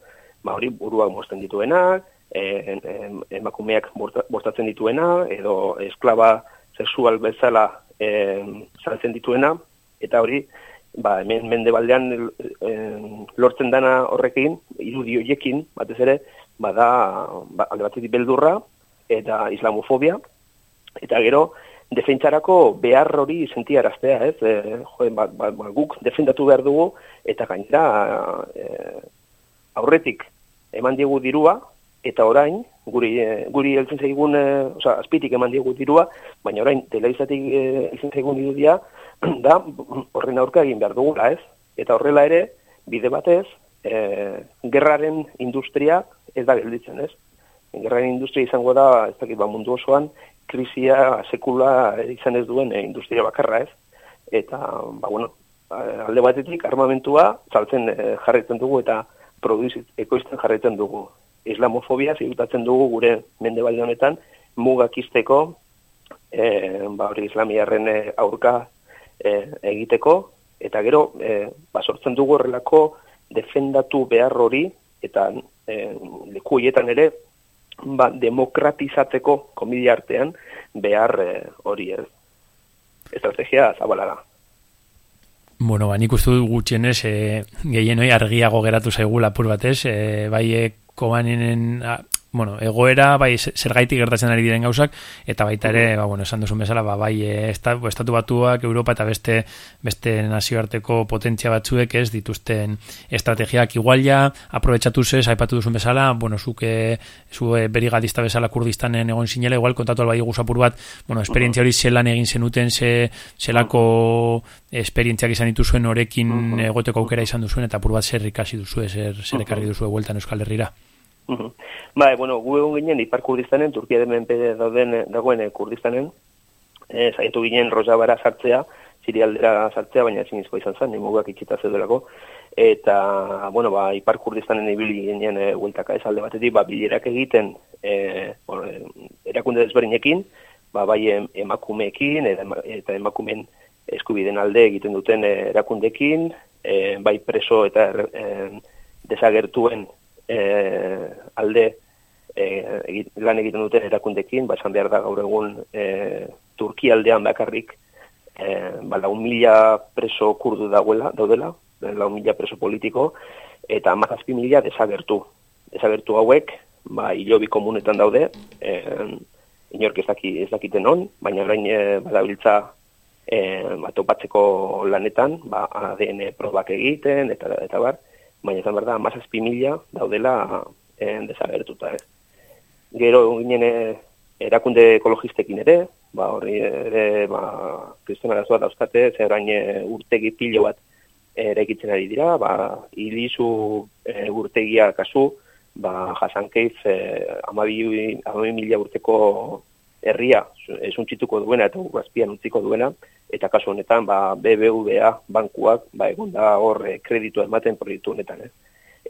S7: ba, hori buruak mozten dituenak, e, emakumeak bortatzen dituena, edo esklaba sexual bezala e, saltzen dituena, eta hori, ba, hemen mendebaldean e, lortzen dana horrekin, irudi hoiekin, batez ere, bada ba, alde batetik beldurra eta islamofobia, eta gero, defentsarako behar hori sentiaraztea, ez? E, jo, ba, ba, ba, guk defendatu behar dugu, eta gainera e, aurretik eman diegu dirua, eta orain, guri, e, guri heltzen zaigun, e, oza, azpitik eman diegu dirua, baina orain, telaizatik e, heltzen zaigun irudia, da horren aurka egin behar dugula, ez? Eta horrela ere, bide batez, e, gerraren industria ez da gelditzen, ez? Gerraren industria izango da, ez dakit ba mundu osoan, krisia sekula izan ez duen e, industria bakarra, ez? Eta, ba, bueno, alde batetik armamentua saltzen e, jarraitzen dugu eta produzit ekoizten jarraitzen dugu. Islamofobia zigutatzen dugu gure mende honetan mugakisteko e, ba, hori islamiarren aurka e, egiteko, eta gero, e, ba, sortzen dugu horrelako defendatu behar hori, eta e, leku ere, ba, demokratizatzeko komedia artean behar e, hori ez. Estrategia zabala da.
S4: Bueno, ba, nik uste dut gutxienez, e, gehien hoi argiago geratu zaigu lapur batez, e, bai, e, kobaninen, bueno, egoera, bai, zergaitik gertatzen ari diren gauzak, eta baita ere, ba, bueno, esan duzun bezala, ba, bai, e, estatu batuak, Europa eta beste, beste nazioarteko potentzia batzuek ez dituzten estrategiak. Igual ja, aprobetsatu zez, aipatu duzun bezala, bueno, zuke, zu e, berigadista bezala kurdistanen egon sinela, igual kontatu albai guzapur bat, bueno, esperientzia hori zelan egin zenuten, ze, zelako esperientziak izan dituzuen horekin egoteko aukera izan duzuen, eta apur bat zer ikasi duzu, zer, zer ekarri duzu bueltan Euskal Herrira.
S7: Bai, bueno, gu egon ginen Ipar Kurdistanen, Turkia de menpe dauden dagoen eh, Kurdistanen, eh, zaitu ginen Rojabara sartzea, Sirialdera sartzea, baina ezin izko izan zen, nimugak itxita zedolako, eta, bueno, ba, Ipar Kurdistanen ibili ginen e, hueltaka ez alde batetik, ba, bilerak egiten, e, bueno, erakunde desberinekin, ba, bai emakumeekin, eta emakumen eskubiden alde egiten duten erakundekin, e, bai preso eta e, desagertuen e, alde e, lan egiten duten erakundekin, ba, esan behar da gaur egun e, Turki aldean bakarrik, e, ba, lau mila preso kurdu dauela, daudela, lau mila preso politiko, eta amazazpi mila desagertu. Desagertu hauek, ba, hilobi komunetan daude, e, inork ez, daki, ez dakiten on, baina orain e, badabiltza e, ba, topatzeko lanetan, ba, ADN probak egiten, eta, eta bar, baina izan behar da, mazazpi mila daudela en, eh, desagertuta, ez. Gero ginen eh, erakunde ekologistekin ere, ba, horri ere, ba, kristona gazua dauzkate, zer eh, urtegi pilo bat ere egitzen ari dira, ba, ilizu e, urtegia kasu, ba, jasankeiz, e, amabi, amabi mila urteko herria esuntzituko duena eta urrazpian utziko duena, eta kasu honetan ba, BBVA bankuak ba, egon da hor eh, kreditu ematen proiektu honetan. Eh?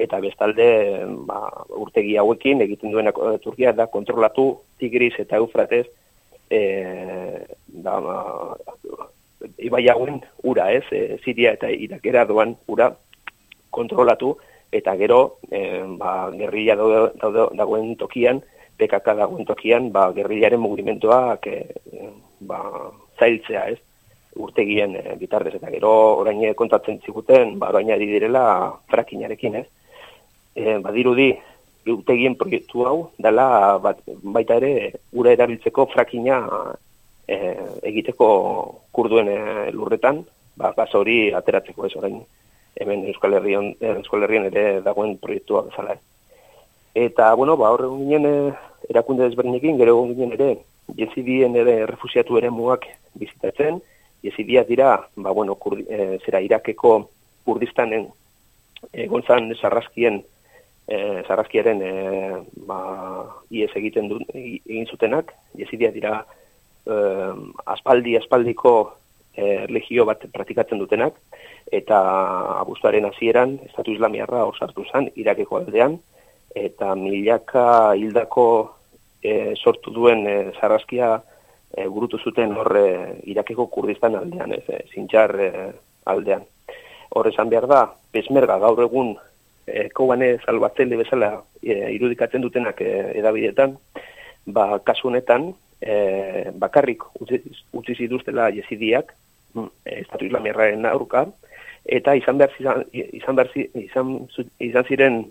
S7: Eta bestalde ba, urtegi hauekin egiten duena eh, Turkia da kontrolatu Tigris eta Eufrates e, da, ba, ibai hauen ura ez, e, Siria eta Irakera doan ura kontrolatu eta gero e, ba, gerrilla dagoen tokian PKK dagoen tokian, ba, gerrilaren mugimenduak e, ba, zailtzea, ez? urtegien e, bitartez eta gero orain kontatzen ziguten, ba orain ari direla frakinarekin, ez? E, badirudi urtegien proiektu hau dela bat, baita ere ura erabiltzeko frakina e, egiteko kurduen e, lurretan, ba bas hori ateratzeko ez orain hemen Euskal Herrian Euskal Herrian ere dagoen proiektua bezala. Eta, bueno, ba, horre ginen eh, erakunde desberdinekin, gero ginen ere, jezidien ere refusiatu ere muak bizitatzen, jezidia dira, ba, bueno, kur, e, zera irakeko kurdistanen egon zan sarraskien, e, sarraskiaren e, ba, ies egiten du, egin zutenak, jezidia dira e, aspaldi, aspaldiko e, legio bat praktikatzen dutenak, eta abuztuaren hasieran Estatu Islamiarra hor sartu zen, irakeko aldean, eta milaka hildako e, sortu duen e, zarraskia e, burutu zuten horre irakeko kurdistan aldean, ez, e, zintxar e, aldean. Horre esan behar da, pesmerga gaur egun e, kobane salbatzele bezala e, irudikatzen dutenak e, edabidetan, ba, kasu honetan, e, bakarrik utzi, zituztela jezidiak, mm, e, estatu islamiarraren aurka, eta izan behar, izan, izan, izan, izan ziren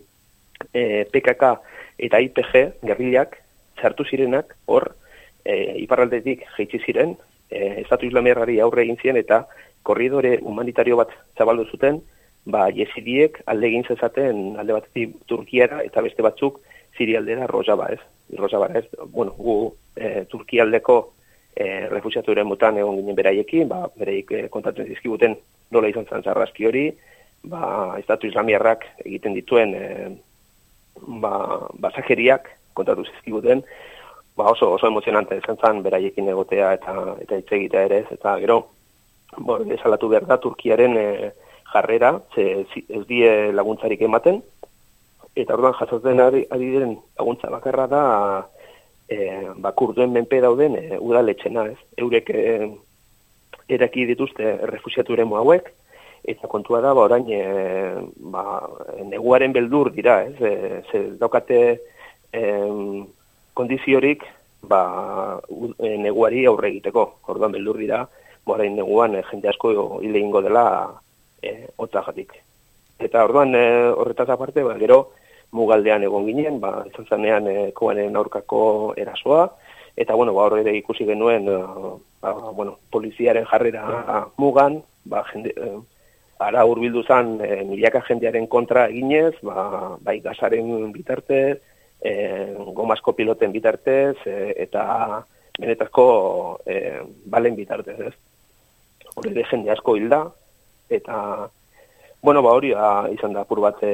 S7: e, PKK eta IPG gerrilak sartu zirenak hor e, iparraldetik jaitsi ziren e, Estatu Islamiarrari aurre egin ziren eta korridore humanitario bat zabaldu zuten ba jesidiek alde egin zezaten alde batetik Turkiara eta beste batzuk Sirialdera Rojava ez Rojava ez bueno gu e, Turkialdeko e, refusiaturen mutan egon ginen beraiekin ba beraik e, kontatzen dizkiguten nola izan zarraski hori ba Estatu Islamiarrak egiten dituen e, ba, basakeriak kontatu zizkiguten, ba oso oso emozionante izan zen beraiekin egotea eta eta hitz egitea ere eta gero bo, esalatu behar da Turkiaren e, jarrera, ze, ez die laguntzarik ematen, eta orduan jasotzen ari, ari diren laguntza bakarra da e, ba, kurduen menpe dauden e, udaletxena, ez? Eurek e, eraki dituzte refusiaturen hauek, eta kontua da, ba, orain, e, ba, neguaren beldur dira, ez, e, ze daukate e, kondiziorik, ba, e, neguari aurre egiteko, orduan beldur dira, ba, orain neguan jende asko hile ingo dela e, jatik. Eta orduan, e, horretaz aparte, ba, gero, mugaldean egon ginen, ba, izan zanean e, koanen aurkako erasoa, eta bueno, ba, horre ikusi genuen, ba, bueno, poliziaren jarrera mugan, ba, jende, ara urbildu zan e, milaka jendearen kontra eginez, ba, bai gazaren bitartez, e, gomasko piloten bitartez, e, eta benetazko e, balen bitartez, ez? Horre de jende asko hilda, eta, bueno, ba, hori a, izan da pur bat e,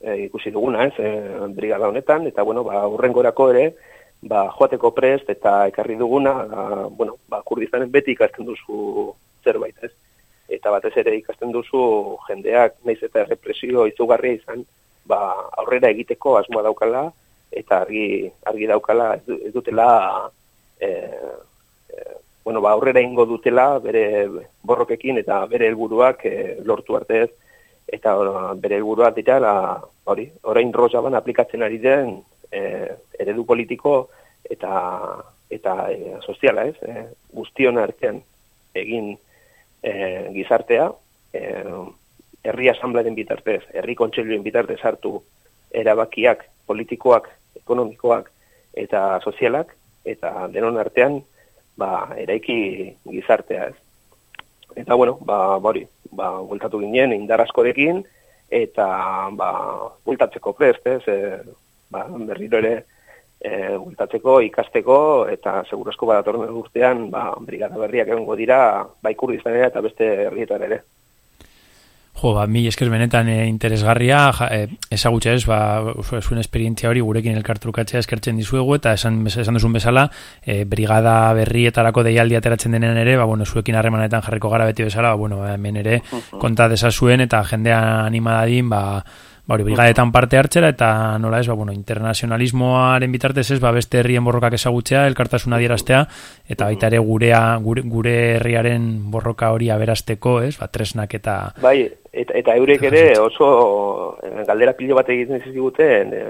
S7: e, ikusi duguna, ez, e, brigada honetan, eta, bueno, ba, urrengorako ere, ba, joateko prest eta ekarri duguna, ba, bueno, ba, kurdizanen beti ikasten duzu zerbait, ez. Eta batez ere ikasten duzu jendeak, naiz eta represio izugarria izan, ba, aurrera egiteko asmoa daukala, eta argi, argi daukala ez dutela, e, e, bueno, ba, aurrera ingo dutela bere borrokekin eta bere helburuak e, lortu artez, eta bere helburua dira, hori, orain rozaban aplikatzen ari den e, eredu politiko eta eta e, soziala, ez? E, guztion artean egin e, gizartea, e, herri asamblaren bitartez, herri kontseiluen bitartez hartu erabakiak politikoak, ekonomikoak eta sozialak eta denon artean ba eraiki gizartea, ez? Eta bueno, ba hori, ba bultatu ginen indar askorekin eta ba bultatzeko prest, ez? E, ba berriro ere e, bultatzeko, ikasteko eta segurazko badatorren urtean, ba brigada berriak egongo dira bai Kurdistanera eta beste herrietan ere.
S4: Jo, ba, mi esker benetan e, interesgarria, ja, e, ezagutxe ez, ba, zuen esperientzia hori gurekin elkartrukatzea eskertzen dizuegu, eta esan, esan duzun bezala, e, brigada berrietarako deialdi ateratzen denean ere, ba, bueno, zuekin harremanetan jarriko gara beti bezala, ba, bueno, ba, hemen ere, konta desazuen, eta jendea animadadin, ba, ba, hori, brigadetan parte hartzera, eta nola ez, ba, bueno, internazionalismoaren bitartez ez, ba, beste herrien borrokak ezagutzea, elkartasuna dieraztea, eta baita ere gurea, gure, gure herriaren borroka hori aberasteko, ez, ba, tresnak eta...
S7: Bai, eta, eta eurek ere oso eh, galdera pilo bat egiten ziziguten e,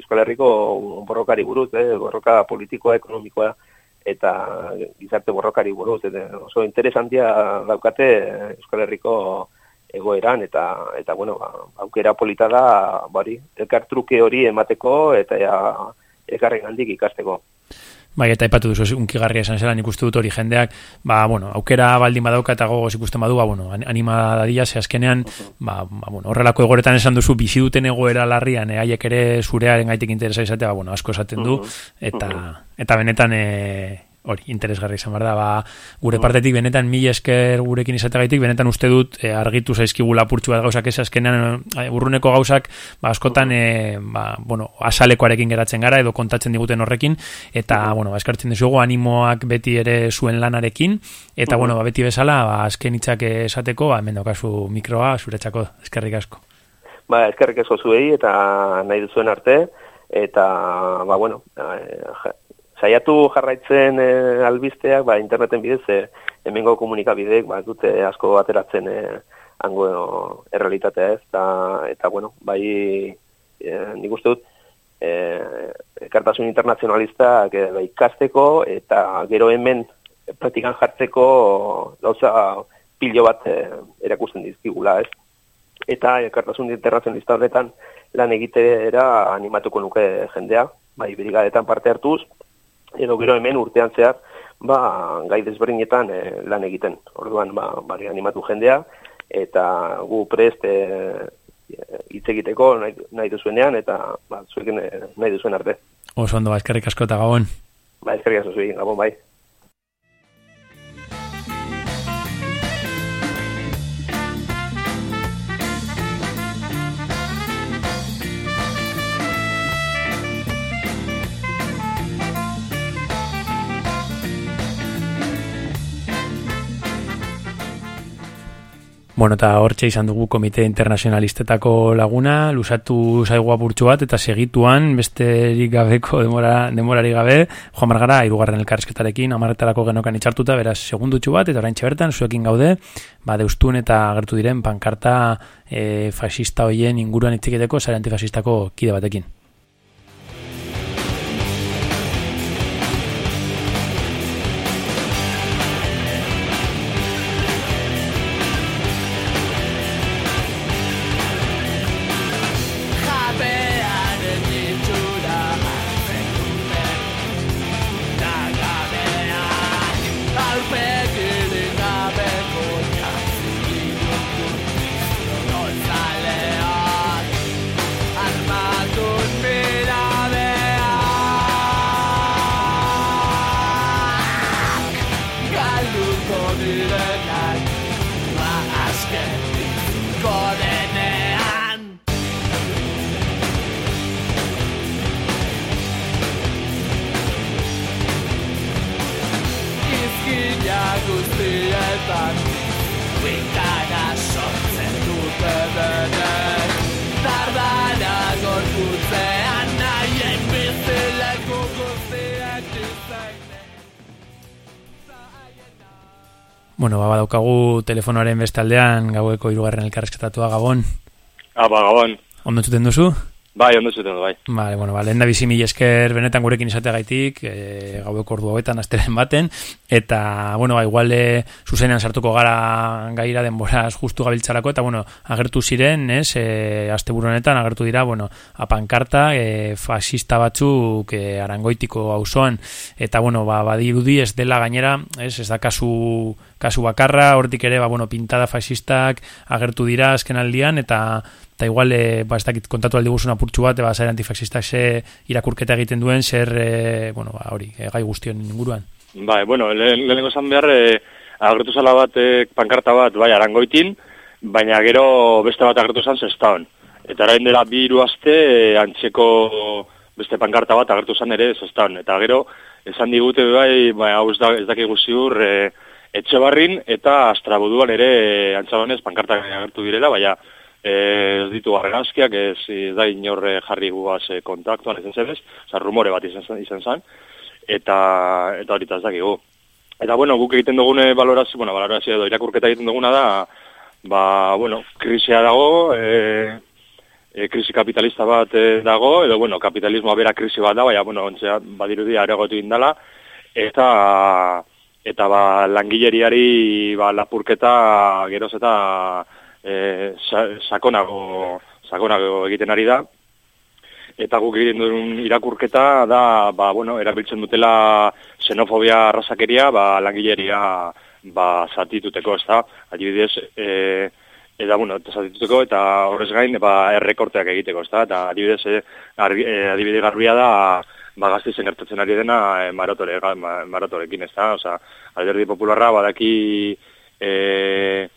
S7: Euskal Herriko borrokari buruz, eh, borroka politikoa, ekonomikoa, eta gizarte borrokari buruz, eta oso interesantia daukate Euskal Herriko egoeran eta eta bueno, ba, aukera polita da, bari, elkar truke hori emateko eta ja elkarren handik ikasteko.
S4: Bai, eta ipatu duzu, unkigarria esan zela, nik uste dut hori jendeak, ba, bueno, aukera baldin badauka eta gogoz ikusten badu, ba, bueno, anima dadia, ze azkenean, ba, ba, bueno, horrelako egoretan esan duzu, bizi duten egoera larrian, eh, haiek ere zurearen gaitik interesa izatea, ba, bueno, asko esaten du, eta, eta benetan, e, hori, interesgarri izan da, ba, gure partetik benetan mil esker gurekin izategaitik, benetan uste dut e, argitu zaizkigu lapurtsu bat gauzak. Ez azkenean e, urruneko gauzak, ba, askotan e, ba, bueno, asalekoarekin geratzen gara edo kontatzen diguten horrekin, eta, bueno, ba, eskartzen dizugu animoak beti ere zuen lanarekin, eta, bueno, ba, beti bezala, ba, azken itzak esateko, ba, hemen dokazu mikroa, zuretzako, eskerrik asko.
S7: Ba, eskerrik asko zuei, eta nahi duzuen arte, eta, ba, bueno, saiatu jarraitzen e, albisteak ba, interneten bidez e, hemengo komunikabideek ba, dute asko ateratzen e, hango errealitatea ez? Eta, eta bueno, bai e, nik uste dut e, ekartasun internazionalistak e, bai, ikasteko eta gero hemen praktikan jartzeko gauza pilo bat e, erakusten dizkigula ez? Eta ekartasun internazionalista horretan lan egitera animatuko nuke jendea, bai, brigadetan parte hartuz, edo gero hemen urtean zehar, ba, gai desberdinetan e, lan egiten. Orduan, ba, bari animatu jendea, eta gu prest e, hitz egiteko nahi, nahi duzuenean, eta ba, zuekin e, nahi duzuen arte.
S4: Oso ondo, ba, eskerrik asko eta gabon.
S7: Ba, eskerrik asko zuen, gabon, bai.
S4: Bueno, eta hortxe izan dugu komite internazionalistetako laguna, lusatu zaigua burtsu bat, eta segituan, besterik gabeko demora, demorari gabe, Juan Margara, irugarren elkarrezketarekin, amaretarako genokan itxartuta, beraz, segundutxu bat, eta orain bertan zuekin gaude, ba, deustun eta agertu diren, pankarta e, fascista hoien inguruan itziketeko, zare antifasistako kide batekin. Bueno, ba, badaukagu telefonoaren bestaldean gaueko hirugarren elkarrezketatua Gabon.
S8: Apa, Ah, gabon.
S4: Ondo entzuten duzu?
S8: Bai, ondo zuten, bai.
S4: Vale, bueno, ba, lehen da bizi esker benetan gurekin izateagaitik, e, gaueko ordu hauetan asteren baten, eta, bueno, ba, igual e, zuzenean sartuko gara gaira denboraz justu gabiltzarako, eta, bueno, agertu ziren, ez, e, asteburu honetan agertu dira, bueno, apankarta, e, fasista batzuk e, arangoitiko auzoan eta, bueno, ba, badirudi ez dela gainera, ez, ez da kasu kasu bakarra, hortik ere, ba, bueno, pintada fasistak agertu dira azken aldian, eta eta igual, e, ba, ez dakit kontatu aldi guzun apurtxu bat, ba, zaire antifasistak ze irakurketa egiten duen, zer, e, bueno, ba, hori, e, gai guztion inguruan.
S8: Bai, bueno, le- lehenengo esan behar, e, agertu zala bat, e, pankarta bat, bai, arangoitin, baina gero beste bat agertu zan zestaon. Eta arain dela bi hiru aste, e, antzeko beste pankarta bat agertu zan ere zestaon. Eta gero, esan digute bai, bai, hau ez, da, ez dakigu ziur, e, etxe barrin eta astrabuduan ere e, antzabanez pankartak agertu direla, baina e, ez ditu argazkiak, ez, ez da inorre jarri guaz e, kontaktuan, ez zebez, oza, rumore bat izan, izan zen, eta, eta horita ez dakigu. Eta, bueno, guk egiten dugune valorazio, bueno, valorazio edo irakurketa egiten duguna da, ba, bueno, krisia dago, e, e, krisi kapitalista bat e, dago, edo, bueno, kapitalismoa bera krisi bat da, baina, bueno, ontzea, badirudi areagotu indala, eta, eta, ba, langileriari, ba, lapurketa geroz eta e, sa, sakonago, sakonago egiten ari da, eta guk egiten duen irakurketa da, ba, bueno, erabiltzen dutela xenofobia arrasakeria, ba, langileria ba, zatituteko, ez da, adibidez, e, eta, bueno, eta zatituteko, eta horrez gain, ba, errekorteak egiteko, ez da, eta adibidez, e, argi, e, adibide garbia da, ba, gazteizen gertatzen ari dena e, marotore, ga- ma- marotorekin, ez da, oza, alderdi popularra badaki e,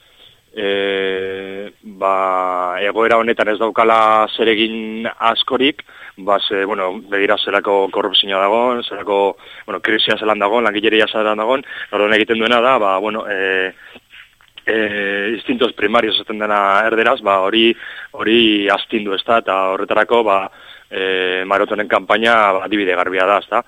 S8: e, ba, egoera honetan ez daukala zeregin askorik, ba, ze, bueno, begira zelako korrupzioa dagoen, zelako, bueno, krisia zelan dagoen, langileria zelan dagoen, orduan egiten duena da, ba, bueno, e, e, instintos primarios esaten dena erderaz, ba, hori hori astindu ez da, eta horretarako, ba, e, marotonen kanpaina ba, adibide garbia da, ez da.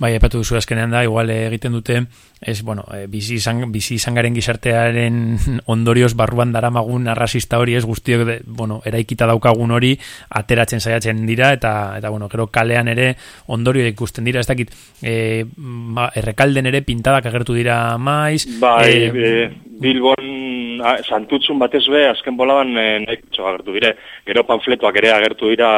S4: Bai, epatu duzu azkenean da, igual egiten dute, ez, bueno, eh, bizi, izan, bizi izan garen gizartearen ondorioz barruan daramagun arrasista hori, ez guztiok, de, bueno, eraikita daukagun hori, ateratzen saiatzen dira, eta, eta bueno, gero kalean ere ondorio ikusten dira, ez dakit, eh, ba, errekalden ere pintadak agertu dira maiz,
S8: Bai,
S4: eh,
S8: e, Bilbon a, santutxun batez be, azken bolaban e, nahi agertu dire. Gero panfletoak ere agertu dira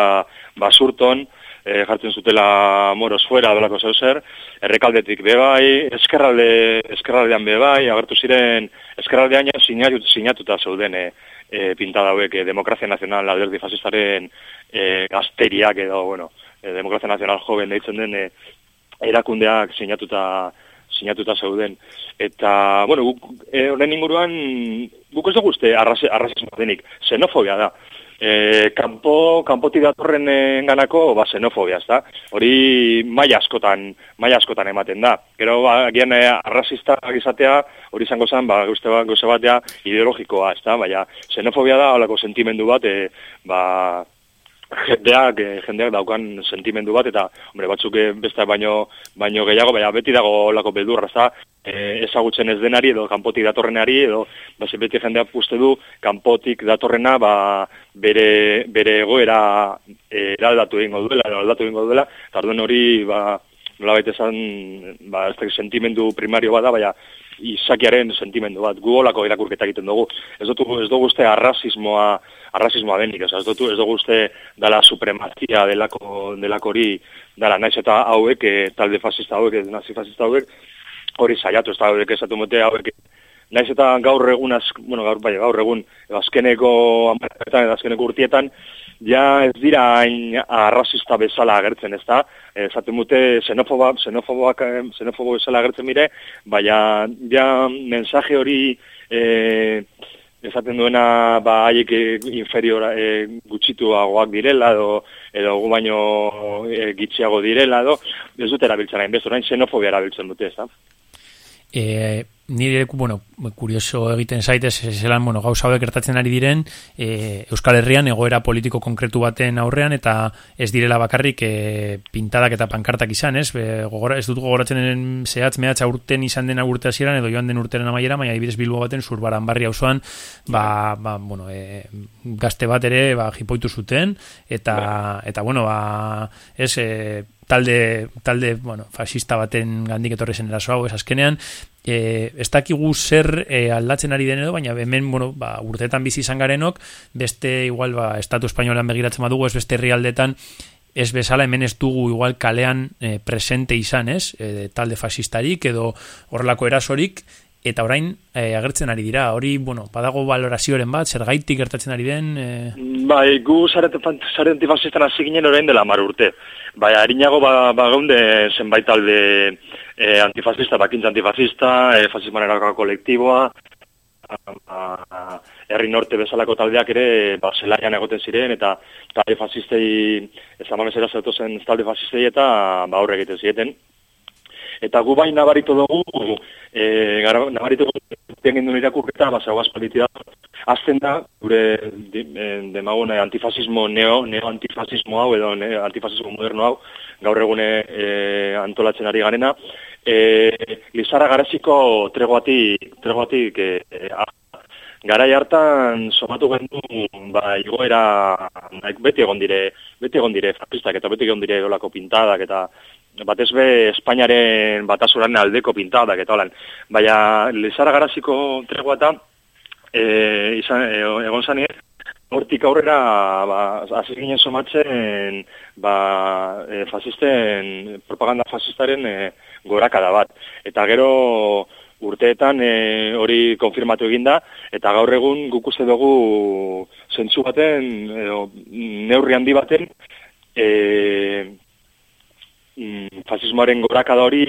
S8: basurton, e, jartzen zutela moros fuera, dolako zeu zer, errekaldetik be bai, eskerralde, eskerraldean be bai, agertu ziren, eskerraldean sinatu, sinatuta zeuden e, e, pintada hauek, e, Demokrazia Nazional alderdi fasistaren e, gazteriak edo, bueno, e, Demokrazia Nazional joven deitzen den e, erakundeak sinatuta sinatuta zeuden. Eta, bueno, guk, e, horren inguruan, guk ez dugu uste arrasi, arrasismo denik, xenofobia da. E, kanpo, kanpotik datorren ganako, ba, xenofobia, ez da? Hori maila askotan, maila askotan ematen da. Gero, ba, agian e, arrasista izatea, hori izango zen, ba, guzti bat, gauza batea ideologikoa, ez da? Baina, xenofobia da, holako sentimendu bat, e, ba, jendeak, eh, jendeak daukan sentimendu bat, eta, hombre, batzuk eh, beste baino, baino gehiago, baina beti dago lako beldurra, za, eh, ezagutzen ez denari, edo kanpotik datorrenari, edo, ba, ze beti jendeak uste du, kanpotik datorrena, ba, bere, bere egoera eh, eraldatu egingo duela, edo aldatu egingo duela, eta hori, ba, nola baita esan, ba, ez sentimendu primario bada, baina, izakiaren sentimendu bat, gu olako irakurketa egiten dugu. Ez dugu, ez dugu uste arrasismoa, arrasismoa denik, ez dugu, ez dugu uste dala supremazia delako, delako hori, dala. Naiz eta hauek, e, talde fascista hauek, e, nazi fascista hauek, hori saiatu, ez da hauek esatu mote hauek, naiz eta gaur egun, az, bueno, gaur, bai, gaur egun, azkeneko amaretan, azkeneko urtietan, ja ez dira hain arrasista bezala agertzen, ez da? Esaten dute xenofoba, xenofoboak, xenofobo bezala agertzen mire, baina ja mensaje hori e, esaten duena ba haiek inferiora e, gutxituagoak direla edo edo gu baino e, gitxiago direla edo ez dute erabiltzen hain bez, orain xenofobia erabiltzen dute, ez da?
S4: E, nire, bueno, kurioso egiten zaitez, zelan, bueno, gauza hauek gertatzen ari diren, e, Euskal Herrian egoera politiko konkretu baten aurrean, eta ez direla bakarrik e, pintadak eta pankartak izan, ez? Be, gogora, ez dut gogoratzen zehatz mehatza urten izan den urte hasieran edo joan den urteren amaiera, baina ibidez bilbo baten zurbaran barri hauzoan, ba, ba, bueno, e, gazte bat ere, ba, jipoitu zuten, eta, eta bueno, ba, ez, e, talde, talde bueno, fascista baten gandik etorri zen eraso hau, ez azkenean, e, ez dakigu zer e, aldatzen ari den edo, baina hemen, bueno, ba, urteetan bizi izan garenok, beste, igual, ba, Estatu Espainolan begiratzen badugu, ez beste herrialdetan, ez bezala hemen ez dugu igual kalean e, presente izan, ez, e, talde fascistarik edo horrelako erasorik, eta orain e, agertzen ari dira, hori, bueno, badago valorazioaren bat, zer gaitik gertatzen ari den? E...
S8: Bai, gu zare antifasistan hasi ginen orain dela mar urte. Bai, harinago ba, ba gaunde zenbait talde e, antifasista, bakintza antifasista, e, fasismoan erako kolektiboa, herri norte bezalako taldeak ere ba, zelaian egoten ziren, eta talde fasistei, ez amamezera zen talde fasistei eta ba, aurre egiten zieten. Eta gu bain nabaritu dugu, e, gara, nabaritu dugu, egin duen irakurketa, basa guaz politia, azten da, gure e, demagun antifasismo, neo, neo antifasismo hau, edo ne, antifasismo moderno hau, gaur egune e, antolatzen ari garena, e, Lizarra garaziko tregoatik, tregoatik, e, e, garai hartan somatu gendu ba igoera beti egon dire beti egon dire fascistak eta beti egon dire olako pintadak eta batez be Espainiaren batasuraren aldeko pintadak eta holan. Baina Lizara Garaziko tregua eta e, izan, e, egon zanie, hortik aurrera ba, hasi ginen somatzen ba, e, fasisten, propaganda fasistaren e, gorakada bat. Eta gero urteetan e, hori konfirmatu eginda, eta gaur egun guk uste dugu zentzu baten, edo, neurri handi baten, e, mm, fasismoaren gorakada hori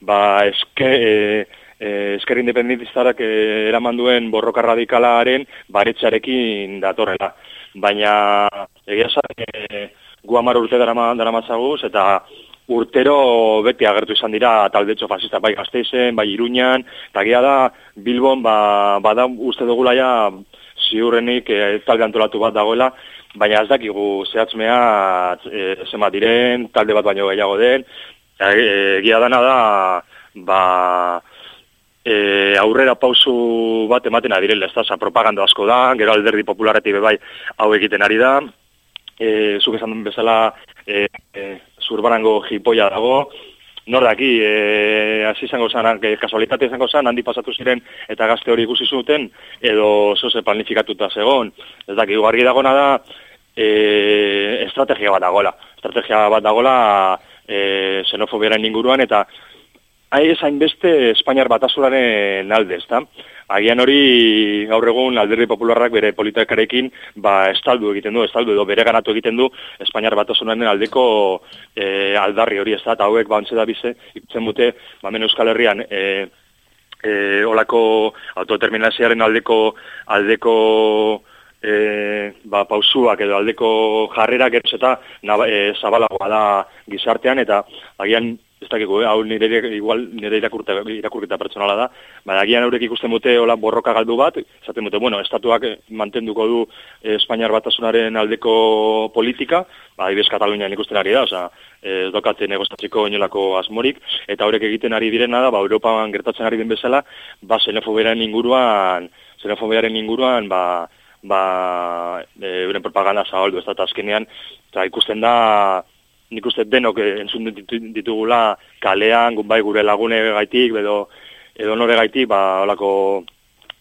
S8: ba eske e, e, esker independentistak e, eraman duen borroka radikalaren baretsarekin datorrela. Baina egia esan e, gu 10 urte darama daramatzaguz eta urtero beti agertu izan dira taldetxo fasista bai Gasteizen bai Iruñan eta gea da Bilbon ba bada uste dugula ja ziurrenik e, talde antolatu bat dagoela baina ez dakigu zehatzmea e, zema diren, talde bat baino gehiago den, e, egia dana da, ba, e, aurrera pausu bat ematen adirela, ez da, propaganda asko da, gero alderdi popularetik bai hau egiten ari da, e, zuk esan bezala e, e, zurbarango jipoia dago, nor daki, e, hasi izango zan, e, kasualitate izango zan, handi pasatu ziren eta gazte hori ikusi zuten, edo zoze planifikatuta zegon. Ez daki, gargi dagona da, e, estrategia bat dagoela. Estrategia bat dagoela e, xenofobiaren inguruan, eta hain ezain beste Espainiar batasuraren alde, ezta? Agian hori gaur egun alderdi popularrak bere politikarekin ba estaldu egiten du, estaldu edo bere ganatu egiten du Espainiar batasunaren aldeko e, aldarri hori, ezta? Eta hauek bantze da bize, ikutzen dute, ba Euskal Herrian, e, e, olako autodeterminazioaren aldeko aldeko e, ba, pausuak edo aldeko jarrera geroz eta e, zabalagoa da gizartean eta agian ez dakiko, eh, hau nire, igual nire irakurta, irakurketa pertsonala da, baina agian haurek ikusten dute hola borroka galdu bat, esaten dute, bueno, estatuak mantenduko du eh, Espainiar batasunaren aldeko politika, ba, ibez Katalunian ikusten ari da, oza, ez dokate negozatzeko inolako asmorik, eta horrek egiten ari direna da, ba, Europan gertatzen ari den bezala, ba, xenofobiaren inguruan, xenofobiaren inguruan, ba, ba, e, euren propaganda zabaldu, ez da, azkenean, eta ikusten da, nik uste denok entzun ditugula kalean, bai gure lagune gaitik, edo, edo nore gaitik, ba, olako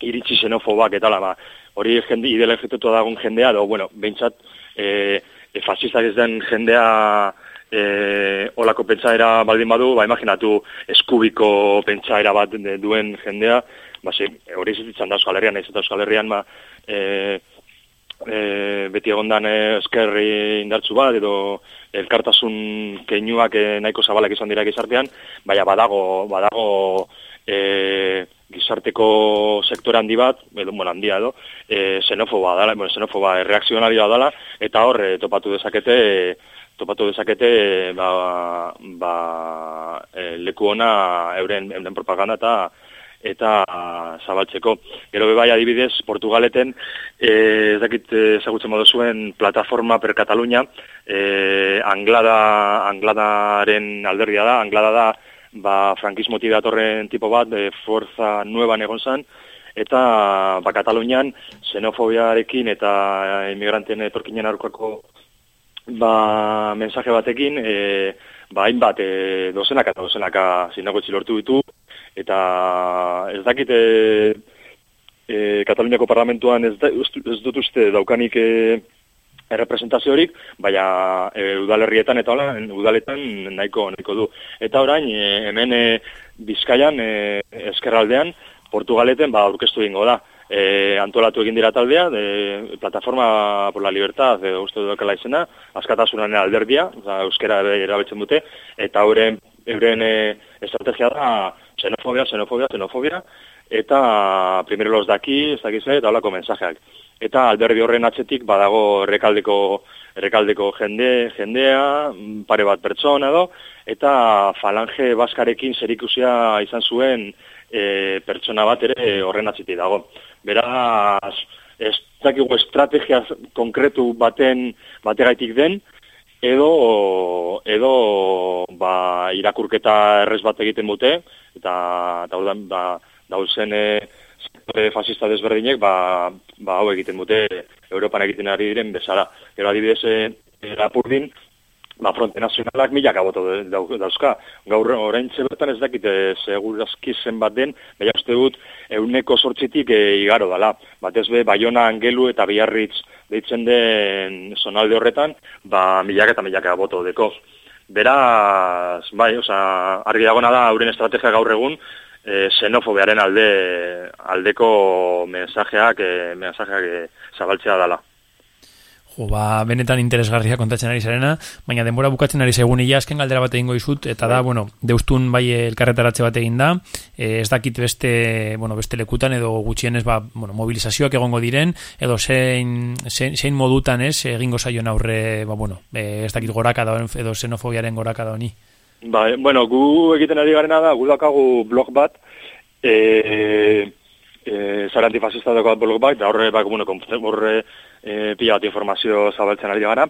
S8: iritsi xenofobak eta ba, hori jende, idele dagun jendea, edo, bueno, behintzat, e, e, fascistak ez den jendea, e, olako pentsaera baldin badu, ba, imaginatu eskubiko pentsaera bat duen jendea, ba, hori ez ditzen da Euskal Herrian, ez eta Euskal Herrian, ba, e, e, beti egondan eskerri indartzu bat, edo elkartasun keinuak e, nahiko zabalak izan dira gizartean, baina badago, badago e, gizarteko sektore handi bat, edo, bueno, handia edo, e, xenofoba dala, bueno, xenofoba reakzionaria dala, eta hor, e, topatu dezakete, e, topatu dezakete, ba, ba, e, leku ona euren, euren propaganda eta eta zabaltzeko. Gero bebai adibidez, Portugaleten, e, ez dakit ezagutzen modu zuen, plataforma per Katalunia, e, anglada, angladaren alderdia da, anglada da, ba, frankismoti datorren tipo bat, de forza nueva egon zan, eta ba, Katalunian xenofobiarekin eta emigranten etorkinen aurkako ba, mensaje batekin, e, ba, hainbat, e, dozenaka eta dozenaka zinako txilortu ditu, eta ez dakit e, e, Kataluniako parlamentuan ez, da, ez dut uste daukanik e, errepresentaziorik, baina e, udalerrietan eta hola, udaletan nahiko nahiko du. Eta orain, e, hemen e, Bizkaian, e, eskerraldean, Portugaleten ba aurkeztu egingo da. E, antolatu egin dira taldea, de, plataforma por la libertad, de, uste dukala izena, askatasunan alderdia, oza, euskera erabiltzen dute, eta euren, euren e, estrategia da xenofobia, xenofobia, xenofobia, eta primero los daki, ez dakize, eta holako mensajeak. Eta alderdi horren atzetik badago errekaldeko, errekaldeko jende, jendea, pare bat pertsona edo, eta falange baskarekin zerikusia izan zuen e, pertsona bat ere horren atzetik dago. Beraz, ez dakigu estrategia konkretu baten bategaitik den, edo edo ba, irakurketa errez bat egiten dute eta eta ba dauzen e, fascista desberdinek ba, ba hau egiten dute Europan egiten ari diren bezala. Gero adibidez e, Lapurdin ba fronte nazionalak milaka boto dauzka. Gaur orain bertan ez dakite segurazki zen bat den, baina uste dut euneko sortzitik e, igaro dala. Batez be Baiona Angelu eta Biarritz deitzen den zonalde horretan, ba milaka eta milaka boto deko. Beraz, bai, oza, argi dagona da, hauren estrategia gaur egun, e, xenofobiaren alde, aldeko mensajeak, e, mensajeak e, zabaltzea dala.
S4: Jo, ba, benetan interesgarria kontatzen ari zarena, baina denbora bukatzen ari segun ia azken galdera bat egingo izut, eta da, bai. bueno, deustun bai elkarretaratze bat egin da, e, ez dakit beste, bueno, beste lekutan edo gutxienez, ba, bueno, mobilizazioak egongo diren, edo zein, zein, zein modutan ez, egingo zaion aurre, ba, bueno, e, ez dakit goraka da, edo xenofobiaren goraka da honi.
S8: Ba, bueno, gu egiten ari garena da, gu dakagu blog bat, e, e, zara antifasista dago blog bat, da horre, ba, bueno, horre, e, pila bat informazio zabaltzen ari gara.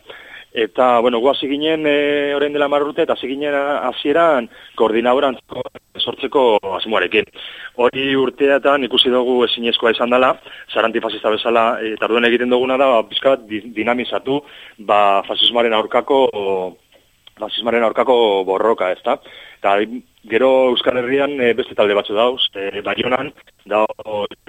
S8: Eta, bueno, gu hasi ginen e, orain dela marrute, eta hasi ginen hasieran koordinadoran sortzeko asmoarekin. Hori urteetan ikusi dugu ezinezkoa izan dela, zarantifazista bezala, eta duen egiten duguna da, bizka dinamizatu, ba, fasismoaren aurkako, fasismoaren aurkako borroka, ezta? Eta gero Euskal Herrian e, beste talde batzu dauz, e, Baionan, da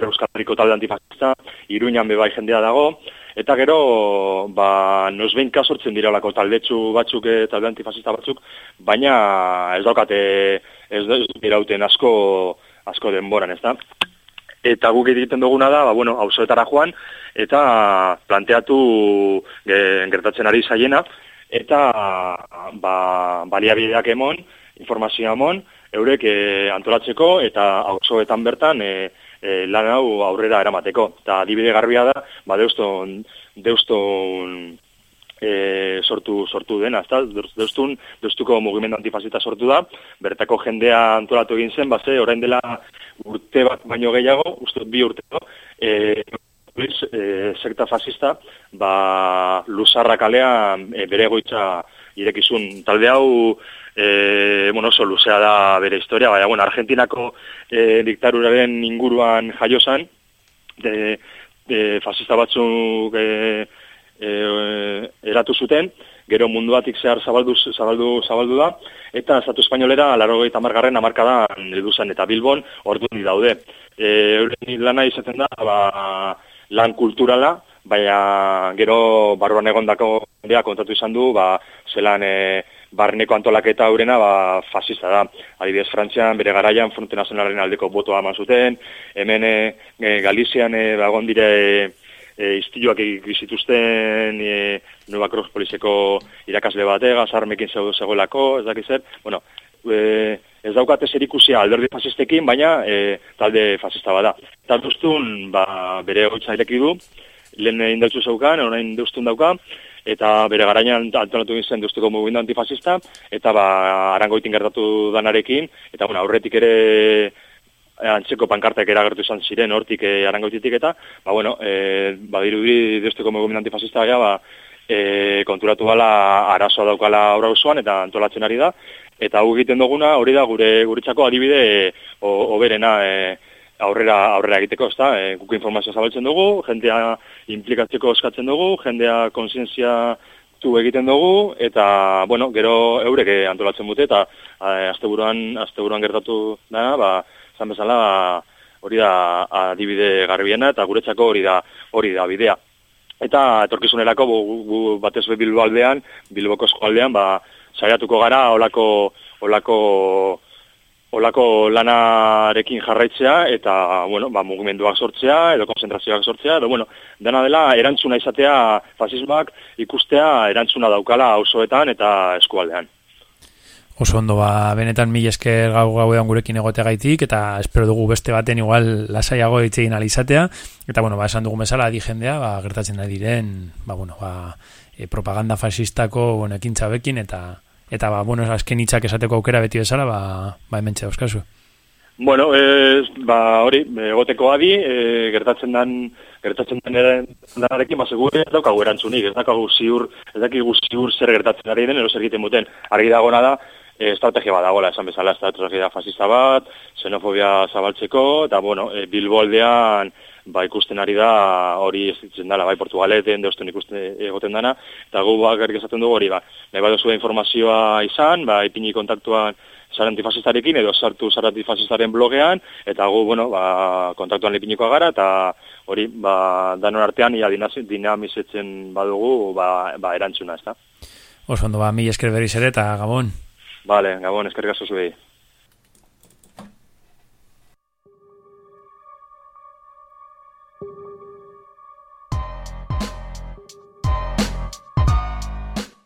S8: Euskal Herriko talde antifasista, Iruñan bebai jendea dago, Eta gero, ba, nozbein kasortzen diralako taldetsu batzuk eta talde antifasista batzuk, baina ez daukate ez irauten asko, asko denboran, ez da? Eta guk egiten duguna da, ba, bueno, hausoetara joan, eta planteatu gertatzen ari zaiena, eta ba, baliabideak emon, informazioa emon, eurek e, antolatzeko, eta hausoetan bertan, e, e, lan hau aurrera eramateko. Eta adibide garbia da, ba, deuston, deuston e, sortu, sortu dena, ezta? Deustun, deustuko mugimendu antifazita sortu da, bertako jendea antolatu egin zen, base, orain dela urte bat baino gehiago, uste bi urteko, e, e, sekta fascista, ba, luzarra kalean e, bere goitza irekizun. Talde hau, e, bueno, oso luzea da bere historia, baina, bueno, Argentinako e, diktaruraren inguruan jaiozan, de, de fascista batzuk e, e, eratu zuten, gero munduatik zehar zabaldu, zabaldu, zabaldu da, eta Estatu Espainolera laro gaita margarren amarkadan eduzan eta Bilbon ordu ni daude. E, euren lana izaten da, ba, lan kulturala, baina gero barruan egondako kontatu izan du, ba, zelan e, barneko antolaketa aurrena ba, fasista da. Adibidez, Frantzian, bere garaian, Fronte Nazionalen aldeko botoa eman zuten, hemen e, Galizian e, bagon dire e, iztiloak egizituzten e, Nueva Cruz Poliseko irakasle batega, zarmekin zego zegoelako, ez dakiz zer, bueno, e, ez daukate zer ikusia alderdi fasistekin, baina e, talde fasista bada. Eta duztun, ba, bere hoitza ireki du, lehen indeltzu zeukan, orain deustun dauka, eta bere garainan antolatu zen duztuko mugimendu antifasista, eta ba, arangoitin gertatu danarekin, eta bueno, aurretik ere eh, antzeko pankartak eragertu izan ziren hortik e, arangoititik eta, ba, bueno, e, ba, dirudi duztuko mugimendu antifasista gara, ba, e, konturatu bala arazoa daukala aurra usuan, eta antolatzen ari da, eta hau egiten duguna, hori da gure guretzako adibide e, oberena, e, aurrera aurrera egiteko, ezta? E, guk informazioa zabaltzen dugu, jendea implikatzeko eskatzen dugu, jendea konsientzia tu egiten dugu eta bueno, gero eurek antolatzen dute eta asteburuan asteburuan gertatu da, ba, izan bezala hori da adibide garbiena eta guretzako hori da hori da bidea. Eta etorkizunerako bu, bu, batez be Bilbo aldean, Bilboko eskualdean, ba saiatuko gara olako olako olako lanarekin jarraitzea eta bueno, ba, mugimenduak sortzea edo konzentrazioak sortzea edo bueno, dena dela erantzuna izatea fasismoak ikustea erantzuna daukala auzoetan eta eskualdean.
S4: Oso ondo, ba, benetan mil esker gau gauean gurekin egotegaitik eta espero dugu beste baten igual lasaiago ditzegin alizatea eta bueno, ba, esan dugu mesala di jendea, ba, gertatzen da diren ba, bueno, ba, e, propaganda fasistako bueno, ekintza bekin eta eta ba, bueno, azken hitzak esateko aukera beti bezala, ba, ba hemen euskazu.
S8: Bueno, eh, ba, hori, egoteko adi, e, gertatzen dan, gertatzen den danarekin, ba, segure, ez daukagu erantzunik, ez daukagu ziur, ez daukagu ziur zer gertatzen ari den, ero zer egiten muten, argi dago nada, e, estrategia bat dagoela, esan bezala, estrategia fascista bat, xenofobia zabaltzeko, eta, bueno, e, bilboldean, ba, ikusten ari da hori ez ditzen dela, bai Portugaleten, deusten ikusten egoten dana, eta gu bakar esaten dugu hori, ba, nahi bat informazioa izan, ba, ipini kontaktuan zara antifasistarekin, edo sartu zara antifasistaren blogean, eta gu, bueno, ba, kontaktuan ipiniko gara, eta hori, ba, danon artean, ia dinamizetzen badugu, ba, ba erantzuna, ez da.
S4: Oso ondo, ba, mi esker berriz ere, eta Gabon.
S8: Vale, Gabon, esker gazo zuei.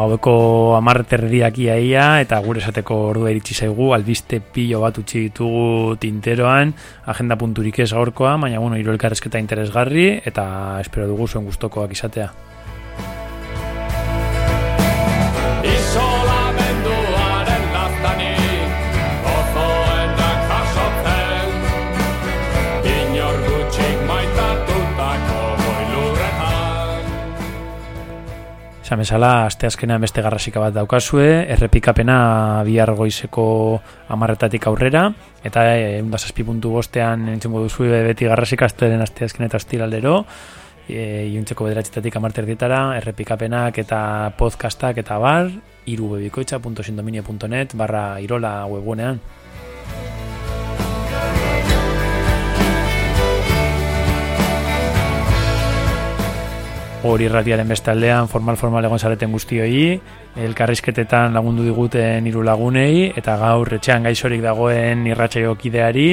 S4: Haueko amarterdiak iaia eta gure esateko ordua iritsi zaigu, albiste pilo bat utzi ditugu tinteroan, agenda punturik ez gaurkoa, baina bueno, irolkarrezketa interesgarri eta espero dugu zuen gustokoak izatea. Zamezala, aste azkenean beste garrasika bat daukazue, errepikapena bihar goizeko amarretatik aurrera, eta egun da puntu bostean entzungo duzu beti garrasika azteren aste azken eta astiraldero, e, iuntzeko bederatzetatik amarter ditara, errepikapenak eta podcastak eta bar, irubebikoitza.sindominio.net barra irola webgunean. Hori irratiaren bestaldean formal formal egon zareten guztioi, elkarrizketetan lagundu diguten hiru lagunei eta gaur etxean gaixorik dagoen irratsaiokideari,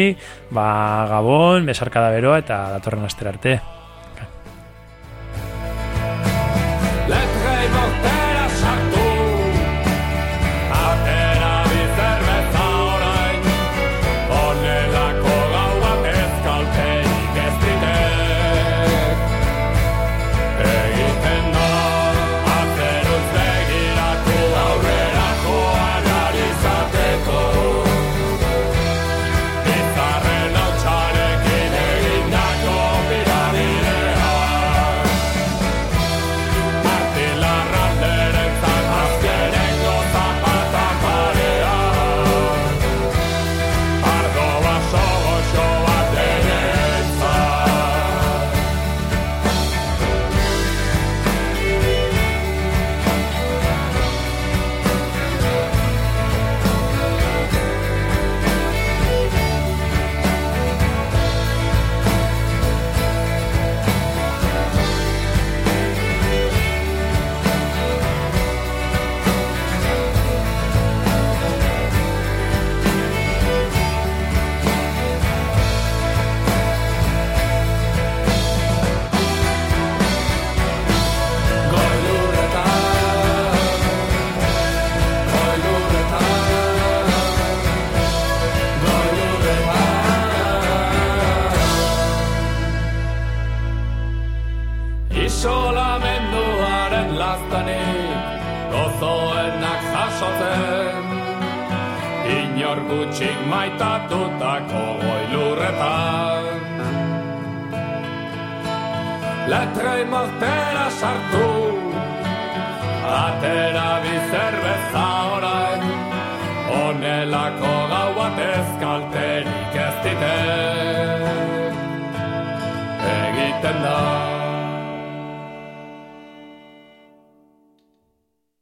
S4: ba Gabon, besarkada beroa eta datorren aster arte.
S9: Letrei mortera sartu. Atera bizerbeza orain. Onelako gau batez kalterik ez dite. Egiten da